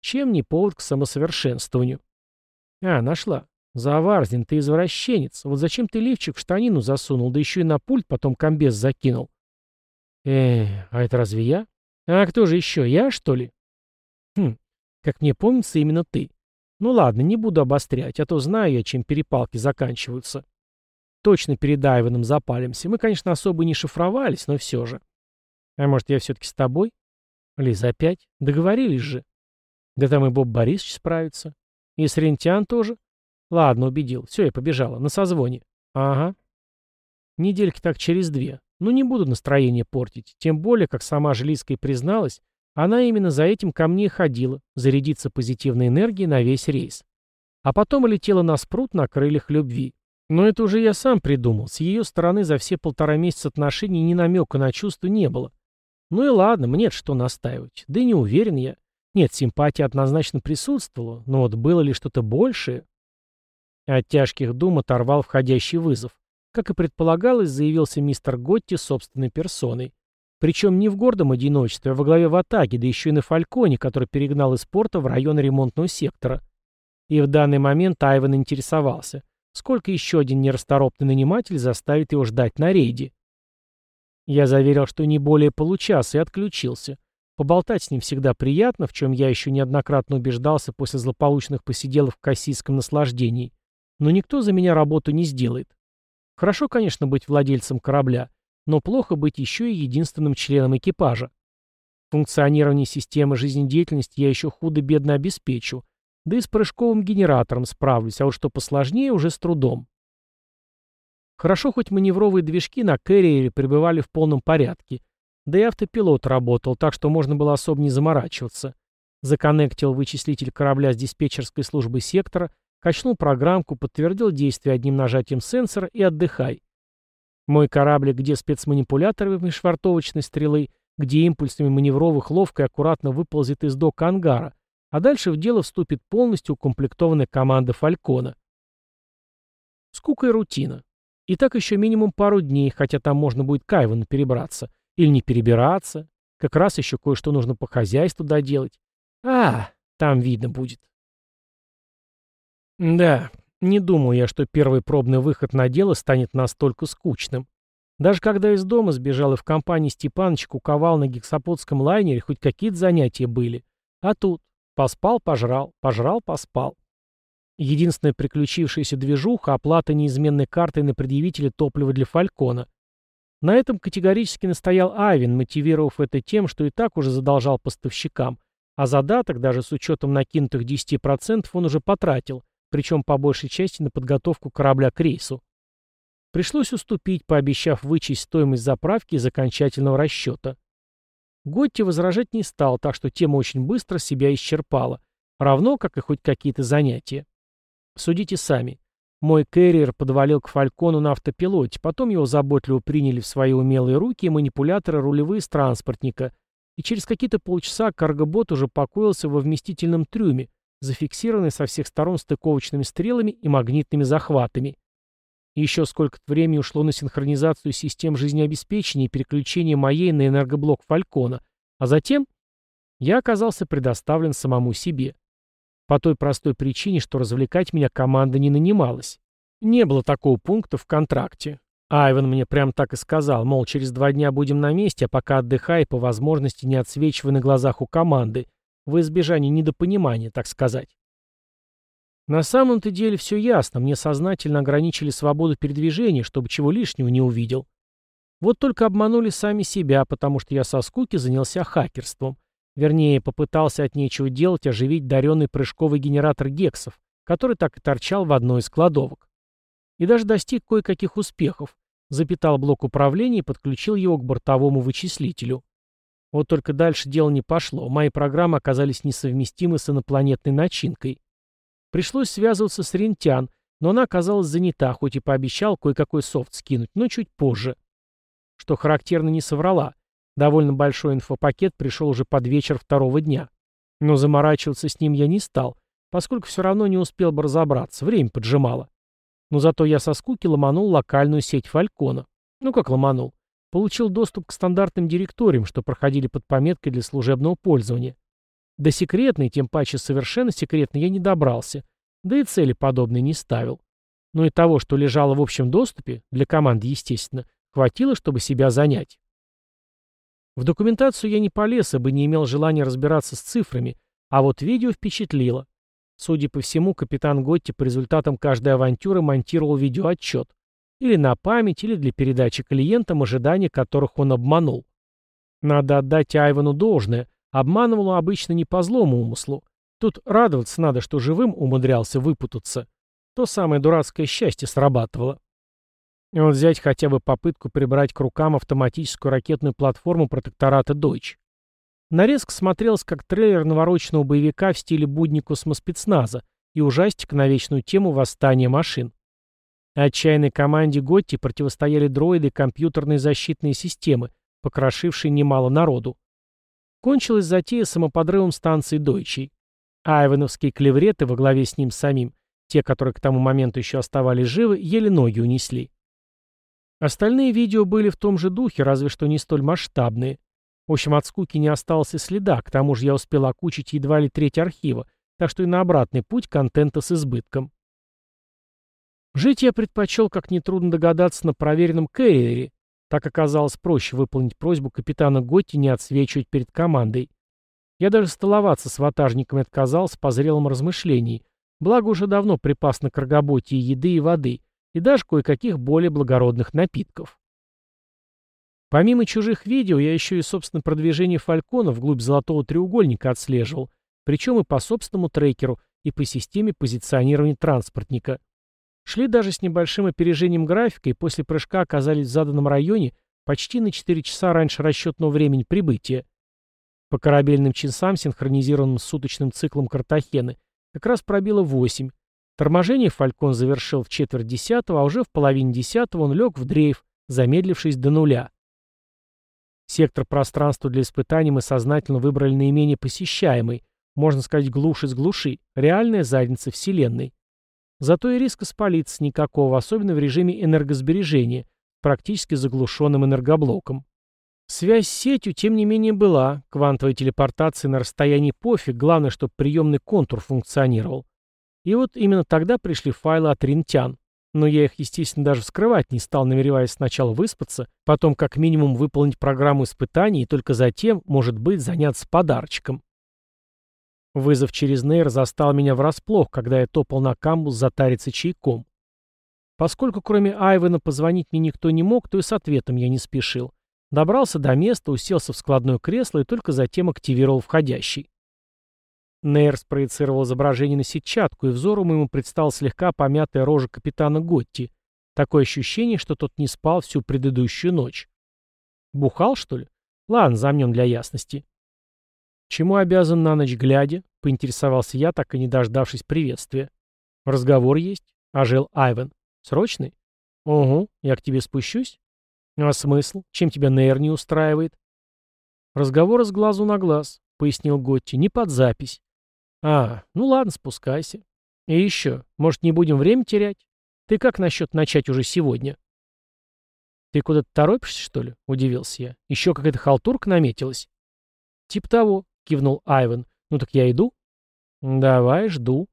чем не повод к самосовершенствованию? А, нашла. Заварзин, ты извращенец. Вот зачем ты лифчик в штанину засунул, да еще и на пульт потом комбез закинул? Э, а это разве я? А кто же еще, я, что ли? Хм, как мне помнится, именно ты. Ну ладно, не буду обострять, а то знаю я, чем перепалки заканчиваются. Точно перед Айвеном запалимся. Мы, конечно, особо не шифровались, но все же. А может, я все-таки с тобой? Лиза опять? Договорились же. Да там и Боб Борисович справится. И Срентян тоже. Ладно, убедил. Все, я побежала. На созвоне. Ага. Недельки так через две. Ну, не буду настроение портить. Тем более, как сама Желиска и призналась, она именно за этим ко мне ходила, зарядиться позитивной энергией на весь рейс. А потом летела на спрут на крыльях любви. Но это уже я сам придумал. С ее стороны за все полтора месяца отношений ни намека на чувство не было. Ну и ладно, мне что настаивать. Да и не уверен я. Нет, симпатия однозначно присутствовала, но вот было ли что-то большее? От тяжких дум оторвал входящий вызов. Как и предполагалось, заявился мистер Готти собственной персоной. Причем не в гордом одиночестве, а во главе в атаке, да еще и на Фальконе, который перегнал из порта в район ремонтного сектора. И в данный момент Айвен интересовался. Сколько еще один нерасторопный наниматель заставит его ждать на рейде? Я заверил, что не более получаса, и отключился. Поболтать с ним всегда приятно, в чем я еще неоднократно убеждался после злополучных посиделок в кассийском наслаждении. Но никто за меня работу не сделает. Хорошо, конечно, быть владельцем корабля, но плохо быть еще и единственным членом экипажа. Функционирование системы жизнедеятельности я еще худо-бедно обеспечу, да и с прыжковым генератором справлюсь, а вот что посложнее, уже с трудом. Хорошо, хоть маневровые движки на Кэрриере пребывали в полном порядке, да и автопилот работал, так что можно было особо не заморачиваться. Законнектил вычислитель корабля с диспетчерской службы сектора, качнул программку, подтвердил действие одним нажатием сенсора и отдыхай. Мой кораблик, где спецманипуляторами швартовочной стрелы, где импульсами маневровых ловко и аккуратно выползет из дока ангара, а дальше в дело вступит полностью укомплектованная команда «Фалькона». Скука и рутина. И так еще минимум пару дней, хотя там можно будет к перебраться. Или не перебираться. Как раз еще кое-что нужно по хозяйству доделать. А, там видно будет. Да, не думаю я, что первый пробный выход на дело станет настолько скучным. Даже когда из дома сбежал и в компании Степаныч куковал на гексаподском лайнере, хоть какие-то занятия были. А тут Поспал, пожрал, пожрал, поспал. Единственная приключившаяся движуха – оплата неизменной картой на предъявителе топлива для Фалькона. На этом категорически настоял Айвин, мотивировав это тем, что и так уже задолжал поставщикам, а задаток, даже с учетом накинутых 10%, он уже потратил, причем по большей части на подготовку корабля к рейсу. Пришлось уступить, пообещав вычесть стоимость заправки из окончательного расчета. Готти возражать не стал, так что тема очень быстро себя исчерпала, равно как и хоть какие-то занятия. Судите сами. Мой кэрриер подвалил к Фалькону на автопилоте, потом его заботливо приняли в свои умелые руки манипуляторы рулевые с транспортника, и через какие-то полчаса каргобот уже покоился во вместительном трюме, зафиксированный со всех сторон стыковочными стрелами и магнитными захватами. Еще сколько-то времени ушло на синхронизацию систем жизнеобеспечения и переключение моей на энергоблок Фалькона, а затем я оказался предоставлен самому себе. По той простой причине, что развлекать меня команда не нанималась. Не было такого пункта в контракте. Айвен мне прям так и сказал, мол, через два дня будем на месте, а пока отдыхай, по возможности не отсвечивай на глазах у команды, в избежание недопонимания, так сказать. На самом-то деле все ясно, мне сознательно ограничили свободу передвижения, чтобы чего лишнего не увидел. Вот только обманули сами себя, потому что я со скуки занялся хакерством. Вернее, попытался от нечего делать оживить даренный прыжковый генератор гексов, который так и торчал в одной из кладовок. И даже достиг кое-каких успехов. Запитал блок управления и подключил его к бортовому вычислителю. Вот только дальше дело не пошло. Мои программы оказались несовместимы с инопланетной начинкой. Пришлось связываться с Рентян, но она оказалась занята, хоть и пообещал кое-какой софт скинуть, но чуть позже. Что характерно, не соврала. Довольно большой инфопакет пришел уже под вечер второго дня. Но заморачиваться с ним я не стал, поскольку все равно не успел бы разобраться, время поджимало. Но зато я со скуки ломанул локальную сеть Фалькона. Ну как ломанул? Получил доступ к стандартным директориям, что проходили под пометкой для служебного пользования. До секретной, тем паче совершенно секретной, я не добрался, да и цели подобные не ставил. Но и того, что лежало в общем доступе, для команды, естественно, хватило, чтобы себя занять. В документацию я не полез, ибо не имел желания разбираться с цифрами, а вот видео впечатлило. Судя по всему, капитан Готти по результатам каждой авантюры монтировал видеоотчет. Или на память, или для передачи клиентам, ожидания которых он обманул. Надо отдать Айвану должное. Обманывал он обычно не по злому умыслу. Тут радоваться надо, что живым умудрялся выпутаться. То самое дурацкое счастье срабатывало. И вот взять хотя бы попытку прибрать к рукам автоматическую ракетную платформу протектората Deutsch. Нарезка смотрелась как трейлер навороченного боевика в стиле будни космоспецназа и ужастик на вечную тему восстания машин. Отчаянной команде Готти противостояли дроиды и компьютерные защитные системы, покрошившие немало народу. Кончилась затея самоподрывом станции Дойчей. Айвеновские клевреты во главе с ним самим, те, которые к тому моменту еще оставались живы, еле ноги унесли. Остальные видео были в том же духе, разве что не столь масштабные. В общем, от скуки не осталось и следа, к тому же я успел окучить едва ли треть архива, так что и на обратный путь контента с избытком. Жить я предпочел, как нетрудно догадаться, на проверенном кэрриере. Так оказалось проще выполнить просьбу капитана Готти не отсвечивать перед командой. Я даже столоваться с ватажниками отказался по зрелым размышлениям, благо уже давно припас на каргоботе и еды, и воды, и даже кое-каких более благородных напитков. Помимо чужих видео, я еще и, собственно, продвижение Фалькона вглубь золотого треугольника отслеживал, причем и по собственному трекеру, и по системе позиционирования транспортника. Шли даже с небольшим опережением графика и после прыжка оказались в заданном районе почти на 4 часа раньше расчетного времени прибытия. По корабельным часам, синхронизированным с суточным циклом Картахены, как раз пробило 8, Торможение Фалькон завершил в четверть десятого, а уже в половине десятого он лег в дрейф, замедлившись до нуля. Сектор пространства для испытаний мы сознательно выбрали наименее посещаемый, можно сказать, глушь из глуши, реальная задница Вселенной. Зато и риска спалиться никакого, особенно в режиме энергосбережения, практически заглушенным энергоблоком. Связь с сетью, тем не менее, была, квантовой телепортации на расстоянии пофиг, главное, чтобы приемный контур функционировал. И вот именно тогда пришли файлы от рентян. Но я их, естественно, даже вскрывать не стал, намереваясь сначала выспаться, потом как минимум выполнить программу испытаний и только затем, может быть, заняться подарочком. Вызов через нейр застал меня врасплох, когда я топал на камбус затариться чайком. Поскольку кроме Айвена позвонить мне никто не мог, то и с ответом я не спешил. Добрался до места, уселся в складное кресло и только затем активировал входящий. Нейр спроецировал изображение на сетчатку, и взору моему предстала слегка помятая рожа капитана Готти. Такое ощущение, что тот не спал всю предыдущую ночь. Бухал, что ли? Ладно, замнем для ясности. Чему обязан на ночь глядя? Поинтересовался я, так и не дождавшись приветствия. Разговор есть? Ожил Айвен. Срочный? Угу, я к тебе спущусь. А смысл? Чем тебя Нейр не устраивает? Разговор с глазу на глаз, пояснил Готти, не под запись. А, ну ладно, спускайся. И еще, может, не будем время терять? Ты как насчет начать уже сегодня? Ты куда-то торопишься, что ли? Удивился я. Еще какая-то халтурка наметилась. Тип того, кивнул Айвен. Ну так я иду. Давай, жду.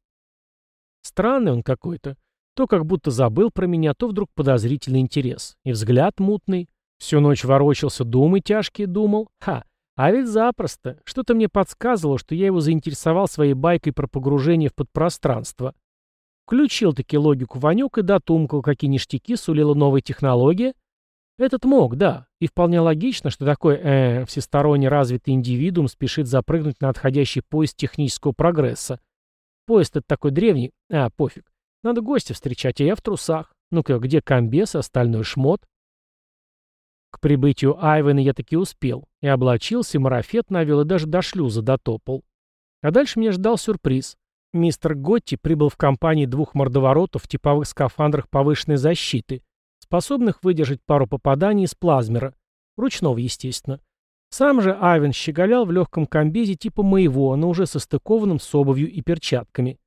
Странный он какой-то. То как будто забыл про меня, то вдруг подозрительный интерес. И взгляд мутный. Всю ночь ворочался, думы тяжкие думал. Ха, а ведь запросто. Что-то мне подсказывало, что я его заинтересовал своей байкой про погружение в подпространство. Включил-таки логику Ванек и дотумкал, какие ништяки сулила новая технология. Этот мог, да. И вполне логично, что такой, э, всесторонне развитый индивидуум спешит запрыгнуть на отходящий поезд технического прогресса. Поезд это такой древний. А, пофиг. Надо гостя встречать, а я в трусах. Ну-ка, где комбес и остальной шмот? К прибытию Айвена я таки успел. И облачился, и марафет навел, и даже до шлюза дотопал. А дальше меня ждал сюрприз. Мистер Готти прибыл в компании двух мордоворотов в типовых скафандрах повышенной защиты, способных выдержать пару попаданий из плазмера. Ручного, естественно. Сам же Айвен щеголял в легком комбезе типа моего, но уже состыкованным с обувью и перчатками.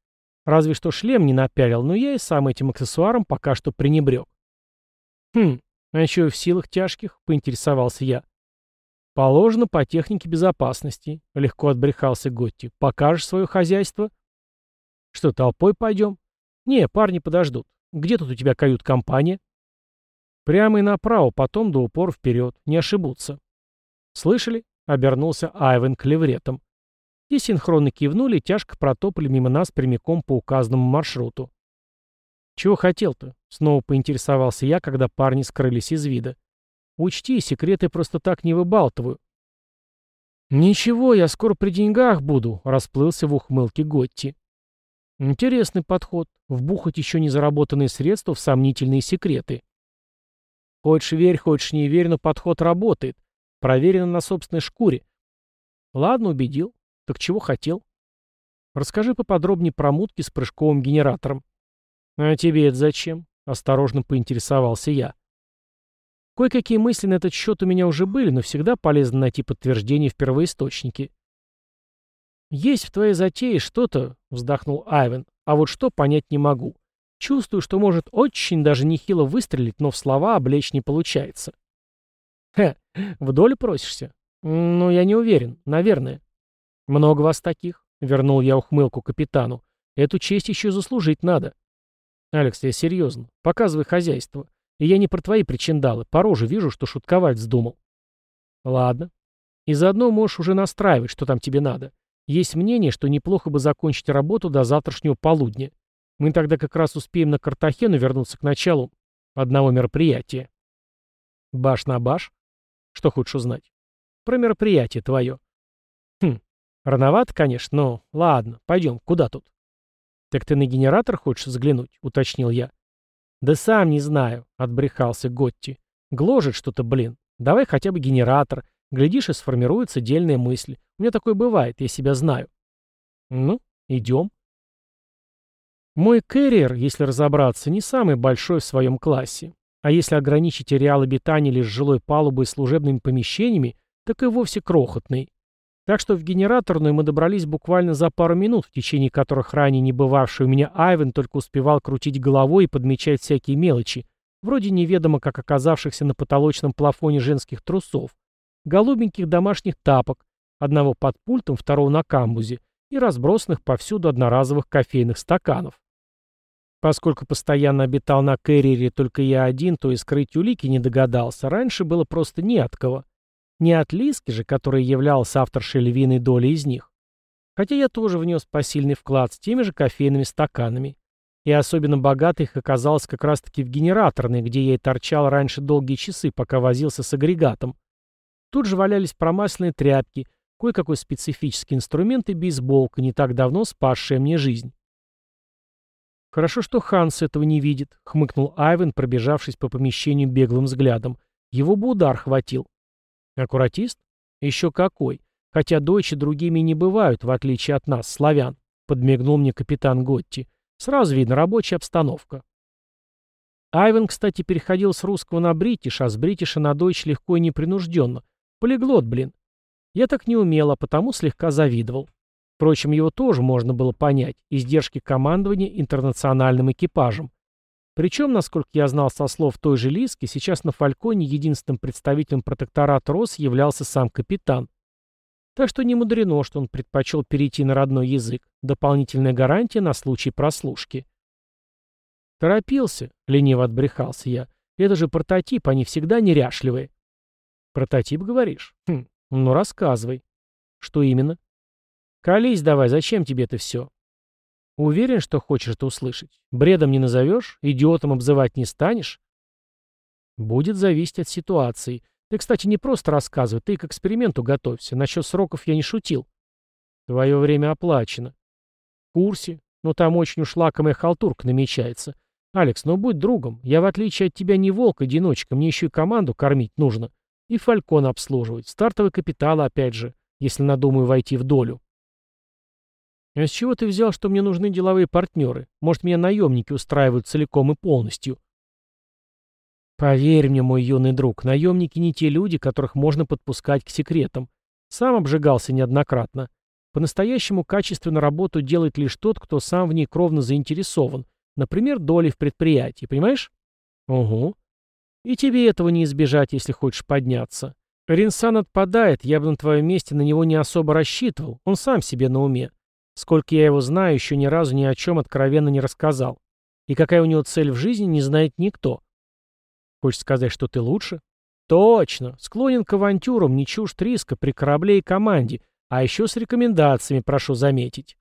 Разве что шлем не напялил, но я и сам этим аксессуаром пока что пренебрег. Хм, «А еще и в силах тяжких?» — поинтересовался я. «Положено по технике безопасности», — легко отбрехался Готти. «Покажешь свое хозяйство?» «Что, толпой пойдем?» «Не, парни подождут. Где тут у тебя кают-компания?» «Прямо и направо, потом до упора вперед. Не ошибутся». «Слышали?» — обернулся Айвен клевретом. И синхронно кивнули, тяжко протопали мимо нас прямиком по указанному маршруту. «Чего хотел-то?» — снова поинтересовался я, когда парни скрылись из вида. «Учти, секреты просто так не выбалтываю». «Ничего, я скоро при деньгах буду», — расплылся в ухмылке Готти. «Интересный подход — вбухать еще не заработанные средства в сомнительные секреты». «Хочешь верь, хочешь не верь, но подход работает. Проверено на собственной шкуре». «Ладно, убедил. Так чего хотел?» «Расскажи поподробнее про мутки с прыжковым генератором». «А тебе это зачем?» — осторожно поинтересовался я. Кое-какие мысли на этот счет у меня уже были, но всегда полезно найти подтверждение в первоисточнике. «Есть в твоей затее что-то», — вздохнул Айвен, — «а вот что понять не могу. Чувствую, что может очень даже нехило выстрелить, но в слова облечь не получается». «Хе, вдоль просишься?» «Ну, я не уверен. Наверное». «Много вас таких?» — вернул я ухмылку капитану. «Эту честь еще заслужить надо». «Алекс, я серьезно. Показывай хозяйство. И я не про твои причиндалы. По роже вижу, что шутковать вздумал». «Ладно. И заодно можешь уже настраивать, что там тебе надо. Есть мнение, что неплохо бы закончить работу до завтрашнего полудня. Мы тогда как раз успеем на Картахену вернуться к началу одного мероприятия». «Баш на баш? Что хочешь узнать?» «Про мероприятие твое». «Хм, рановато, конечно, но ладно, пойдем, куда тут?» «Так ты на генератор хочешь взглянуть?» — уточнил я. «Да сам не знаю», — отбрехался Готти. «Гложет что-то, блин. Давай хотя бы генератор. Глядишь, и сформируется дельная мысль. У меня такое бывает, я себя знаю». «Ну, идем». Мой кэрриер, если разобраться, не самый большой в своем классе. А если ограничить ареал обитания лишь жилой палубой и служебными помещениями, так и вовсе крохотный. Так что в генераторную мы добрались буквально за пару минут, в течение которых ранее не бывавший у меня Айвен только успевал крутить головой и подмечать всякие мелочи, вроде неведомо как оказавшихся на потолочном плафоне женских трусов, голубеньких домашних тапок, одного под пультом, второго на камбузе, и разбросанных повсюду одноразовых кофейных стаканов. Поскольку постоянно обитал на кэрриере только я один, то и скрыть улики не догадался, раньше было просто не от кого. Не от Лиски же, которая являлась авторшей львиной доли из них. Хотя я тоже внес посильный вклад с теми же кофейными стаканами. И особенно богато их оказалось как раз-таки в генераторной, где я и торчал раньше долгие часы, пока возился с агрегатом. Тут же валялись промасленные тряпки, кое-какой специфический инструмент и бейсболка, не так давно спасшая мне жизнь. «Хорошо, что Ханс этого не видит», — хмыкнул Айвен, пробежавшись по помещению беглым взглядом. «Его бы удар хватил». «Аккуратист? Еще какой. Хотя дойчи другими не бывают, в отличие от нас, славян», — подмигнул мне капитан Готти. «Сразу видно, рабочая обстановка». Айвен, кстати, переходил с русского на бритиш, а с бритиша на дойч легко и непринужденно. Полиглот, блин. Я так не умел, а потому слегка завидовал. Впрочем, его тоже можно было понять. Издержки командования интернациональным экипажем. Причем, насколько я знал со слов той же Лиски, сейчас на Фальконе единственным представителем протектората РОС являлся сам капитан. Так что не мудрено, что он предпочел перейти на родной язык. Дополнительная гарантия на случай прослушки. Торопился, лениво отбрехался я. Это же прототип, они всегда неряшливые. Прототип, говоришь? Хм, ну рассказывай. Что именно? «Колись давай, зачем тебе это все?» «Уверен, что хочешь это услышать? Бредом не назовешь? Идиотом обзывать не станешь?» «Будет зависеть от ситуации. Ты, кстати, не просто рассказывай, ты к эксперименту готовься. Насчет сроков я не шутил. Твое время оплачено. В курсе. Но там очень уж лакомая халтурка намечается. Алекс, ну будь другом. Я, в отличие от тебя, не волк-одиночка. Мне еще и команду кормить нужно. И фалькон обслуживать. Стартовый капитал, опять же, если надумаю войти в долю. «А с чего ты взял, что мне нужны деловые партнеры? Может, меня наемники устраивают целиком и полностью?» «Поверь мне, мой юный друг, наемники не те люди, которых можно подпускать к секретам. Сам обжигался неоднократно. По-настоящему качественно работу делает лишь тот, кто сам в ней кровно заинтересован. Например, доли в предприятии, понимаешь?» «Угу. И тебе этого не избежать, если хочешь подняться. Ринсан отпадает, я бы на твоем месте на него не особо рассчитывал, он сам себе на уме. Сколько я его знаю, еще ни разу ни о чем откровенно не рассказал. И какая у него цель в жизни, не знает никто. Хочешь сказать, что ты лучше? Точно. Склонен к авантюрам, не чушь риска при корабле и команде. А еще с рекомендациями, прошу заметить.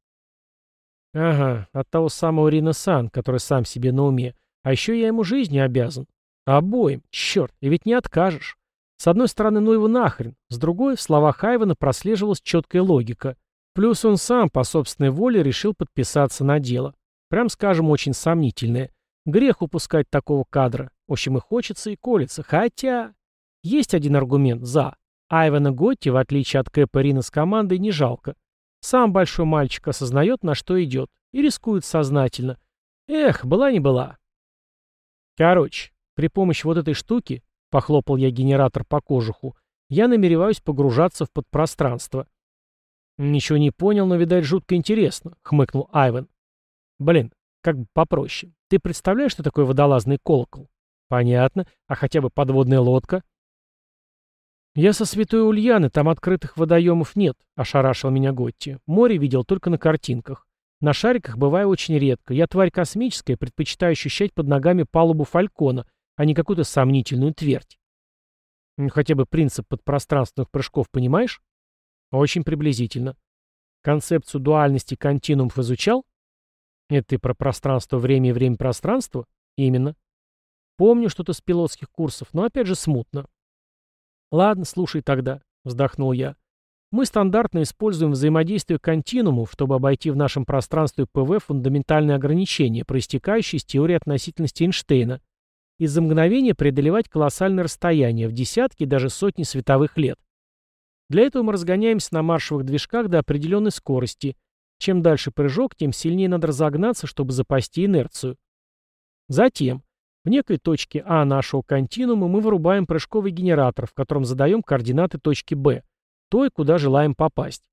Ага, от того самого Рина Сан, который сам себе на уме. А еще я ему жизнью обязан. Обоим. Черт, и ведь не откажешь. С одной стороны, ну его нахрен. С другой, в словах Айвана прослеживалась четкая логика. Плюс он сам по собственной воле решил подписаться на дело. Прям скажем, очень сомнительное. Грех упускать такого кадра. В общем, и хочется, и колется. Хотя... Есть один аргумент «за». Айвана Готти, в отличие от Кэпа Рина с командой, не жалко. Сам большой мальчик осознает, на что идет. И рискует сознательно. Эх, была не была. Короче, при помощи вот этой штуки, похлопал я генератор по кожуху, я намереваюсь погружаться в подпространство. «Ничего не понял, но, видать, жутко интересно», — хмыкнул Айвен. «Блин, как бы попроще. Ты представляешь, что такое водолазный колокол?» «Понятно. А хотя бы подводная лодка?» «Я со Святой Ульяны, там открытых водоемов нет», — ошарашил меня Готти. «Море видел только на картинках. На шариках бываю очень редко. Я тварь космическая, предпочитаю ощущать под ногами палубу фалькона, а не какую-то сомнительную твердь». «Ну, хотя бы принцип подпространственных прыжков понимаешь?» Очень приблизительно. Концепцию дуальности континуумов изучал? Это ты про пространство, время и время-пространство? Именно. Помню что-то с пилотских курсов, но опять же смутно. Ладно, слушай тогда, вздохнул я. Мы стандартно используем взаимодействие континуумов, чтобы обойти в нашем пространстве ПВ фундаментальные ограничения, проистекающие из теории относительности Эйнштейна, из-за мгновения преодолевать колоссальное расстояние в десятки даже сотни световых лет. Для этого мы разгоняемся на маршевых движках до определенной скорости. Чем дальше прыжок, тем сильнее надо разогнаться, чтобы запасти инерцию. Затем, в некой точке А нашего континуума мы вырубаем прыжковый генератор, в котором задаем координаты точки Б, той, куда желаем попасть.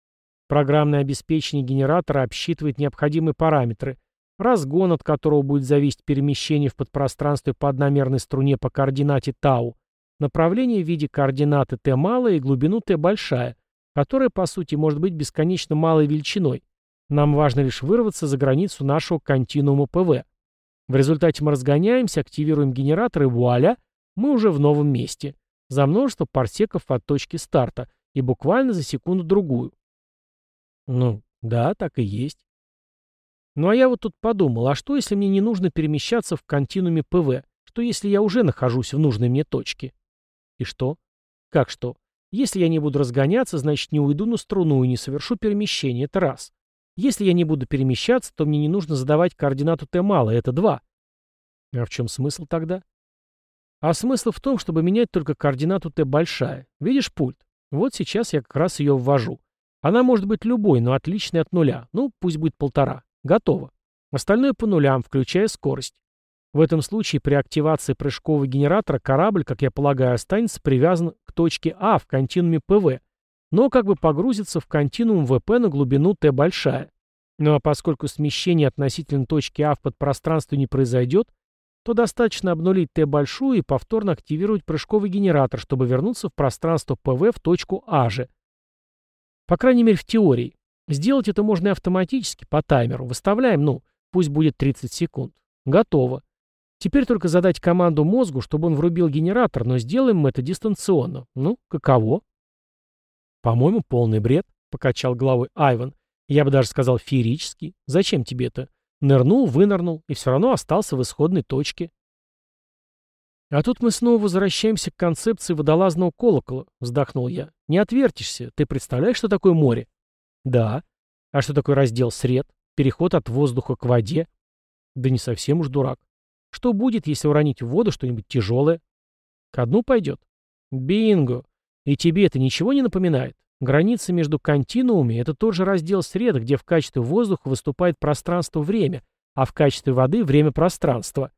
Программное обеспечение генератора обсчитывает необходимые параметры, разгон, от которого будет зависеть перемещение в подпространстве по одномерной струне по координате тау, Направление в виде координаты t малая и глубину t большая, которая, по сути, может быть бесконечно малой величиной. Нам важно лишь вырваться за границу нашего континуума ПВ. В результате мы разгоняемся, активируем генератор и вуаля, мы уже в новом месте. За множество парсеков от точки старта и буквально за секунду-другую. Ну, да, так и есть. Ну а я вот тут подумал, а что если мне не нужно перемещаться в континууме ПВ? Что если я уже нахожусь в нужной мне точке? И что? Как что? Если я не буду разгоняться, значит не уйду на струну и не совершу перемещение, это раз. Если я не буду перемещаться, то мне не нужно задавать координату t мало, это два. А в чем смысл тогда? А смысл в том, чтобы менять только координату t большая. Видишь пульт? Вот сейчас я как раз ее ввожу. Она может быть любой, но отличной от нуля. Ну, пусть будет полтора. Готово. Остальное по нулям, включая скорость. В этом случае при активации прыжкового генератора корабль, как я полагаю, останется привязан к точке А в континууме ПВ, но как бы погрузится в континуум ВП на глубину Т большая. Ну а поскольку смещение относительно точки А в подпространстве не произойдет, то достаточно обнулить Т большую и повторно активировать прыжковый генератор, чтобы вернуться в пространство ПВ в точку А же. По крайней мере в теории. Сделать это можно и автоматически, по таймеру. Выставляем, ну, пусть будет 30 секунд. Готово. Теперь только задать команду мозгу, чтобы он врубил генератор, но сделаем мы это дистанционно. Ну, каково? По-моему, полный бред, покачал головой Айван. Я бы даже сказал феерический. Зачем тебе это? Нырнул, вынырнул, и все равно остался в исходной точке. А тут мы снова возвращаемся к концепции водолазного колокола, вздохнул я. Не отвертишься. Ты представляешь, что такое море? Да. А что такое раздел сред? Переход от воздуха к воде? Да не совсем уж дурак. Что будет, если уронить в воду что-нибудь тяжелое? Ко дну пойдет? Бинго! И тебе это ничего не напоминает? Граница между континуумами – это тот же раздел сред, где в качестве воздуха выступает пространство-время, а в качестве воды – время-пространство.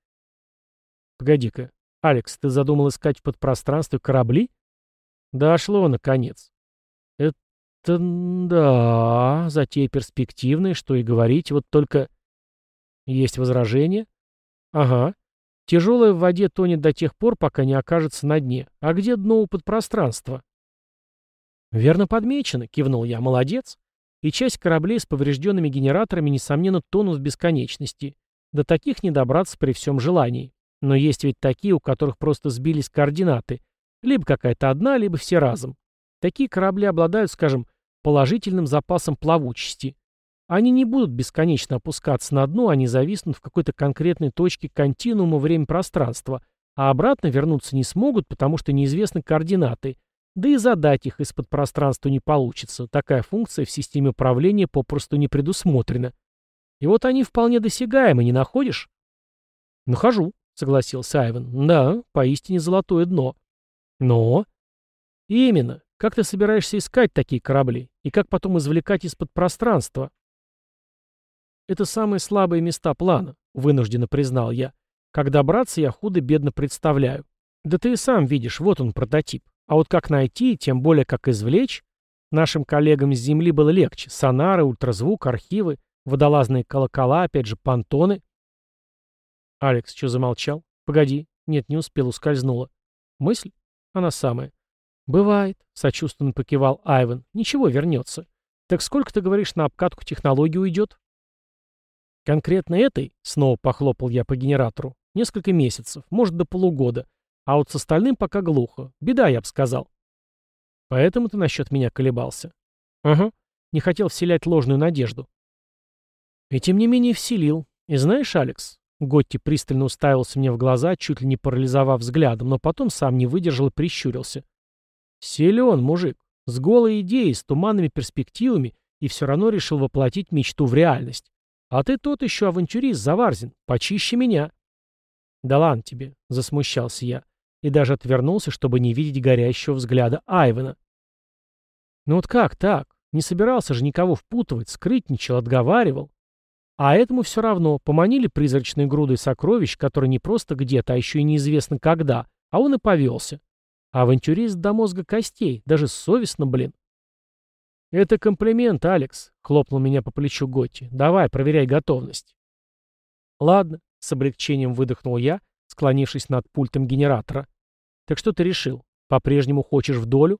Погоди-ка, Алекс, ты задумал искать в подпространстве корабли? Дошло, наконец. Это да, затея перспективная, что и говорить, вот только... Есть возражения? Ага. Тяжелое в воде тонет до тех пор, пока не окажется на дне. А где дно у подпространства? Верно подмечено, кивнул я. Молодец. И часть кораблей с поврежденными генераторами, несомненно, тонут в бесконечности. До таких не добраться при всем желании. Но есть ведь такие, у которых просто сбились координаты. Либо какая-то одна, либо все разом. Такие корабли обладают, скажем, положительным запасом плавучести. Они не будут бесконечно опускаться на дно, они зависнут в какой-то конкретной точке континуума время-пространства, а обратно вернуться не смогут, потому что неизвестны координаты, да и задать их из-под пространства не получится. Такая функция в системе управления попросту не предусмотрена. И вот они вполне досягаемы, не находишь? Нахожу, согласился Айвен. Да, поистине золотое дно. Но... Именно. Как ты собираешься искать такие корабли? И как потом извлекать из-под пространства? Это самые слабые места плана, вынужденно признал я. Как добраться, я худо-бедно представляю. Да ты и сам видишь, вот он прототип. А вот как найти, тем более как извлечь, нашим коллегам с Земли было легче. Сонары, ультразвук, архивы, водолазные колокола, опять же, понтоны. Алекс, что замолчал? Погоди. Нет, не успел, ускользнула. Мысль? Она самая. Бывает, сочувственно покивал Айвен. Ничего, вернется. Так сколько, ты говоришь, на обкатку технологии уйдет? Конкретно этой, снова похлопал я по генератору, несколько месяцев, может до полугода. А вот с остальным пока глухо. Беда, я бы сказал. Поэтому ты насчет меня колебался. Ага. Не хотел вселять ложную надежду. И тем не менее вселил. И знаешь, Алекс, Готти пристально уставился мне в глаза, чуть ли не парализовав взглядом, но потом сам не выдержал и прищурился. Силен мужик, с голой идеей, с туманными перспективами, и все равно решил воплотить мечту в реальность. А ты тот еще авантюрист, Заварзин, почище меня. Да ладно тебе, засмущался я, и даже отвернулся, чтобы не видеть горящего взгляда Айвена. Ну вот как так? Не собирался же никого впутывать, скрытничал, отговаривал. А этому все равно поманили призрачной грудой сокровищ, которые не просто где-то, а еще и неизвестно когда, а он и повелся. Авантюрист до мозга костей, даже совестно, блин. «Это комплимент, Алекс», — хлопнул меня по плечу Готти. «Давай, проверяй готовность». «Ладно», — с облегчением выдохнул я, склонившись над пультом генератора. «Так что ты решил? По-прежнему хочешь в долю?»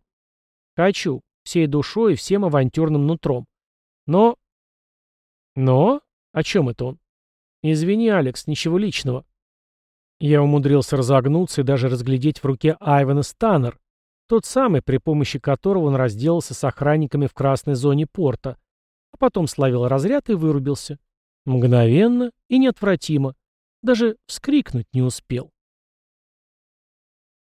«Хочу. Всей душой и всем авантюрным нутром. Но...» «Но? О чем это он?» «Извини, Алекс, ничего личного». Я умудрился разогнуться и даже разглядеть в руке Айвана Станнер, тот самый, при помощи которого он разделался с охранниками в красной зоне порта, а потом словил разряд и вырубился. Мгновенно и неотвратимо. Даже вскрикнуть не успел.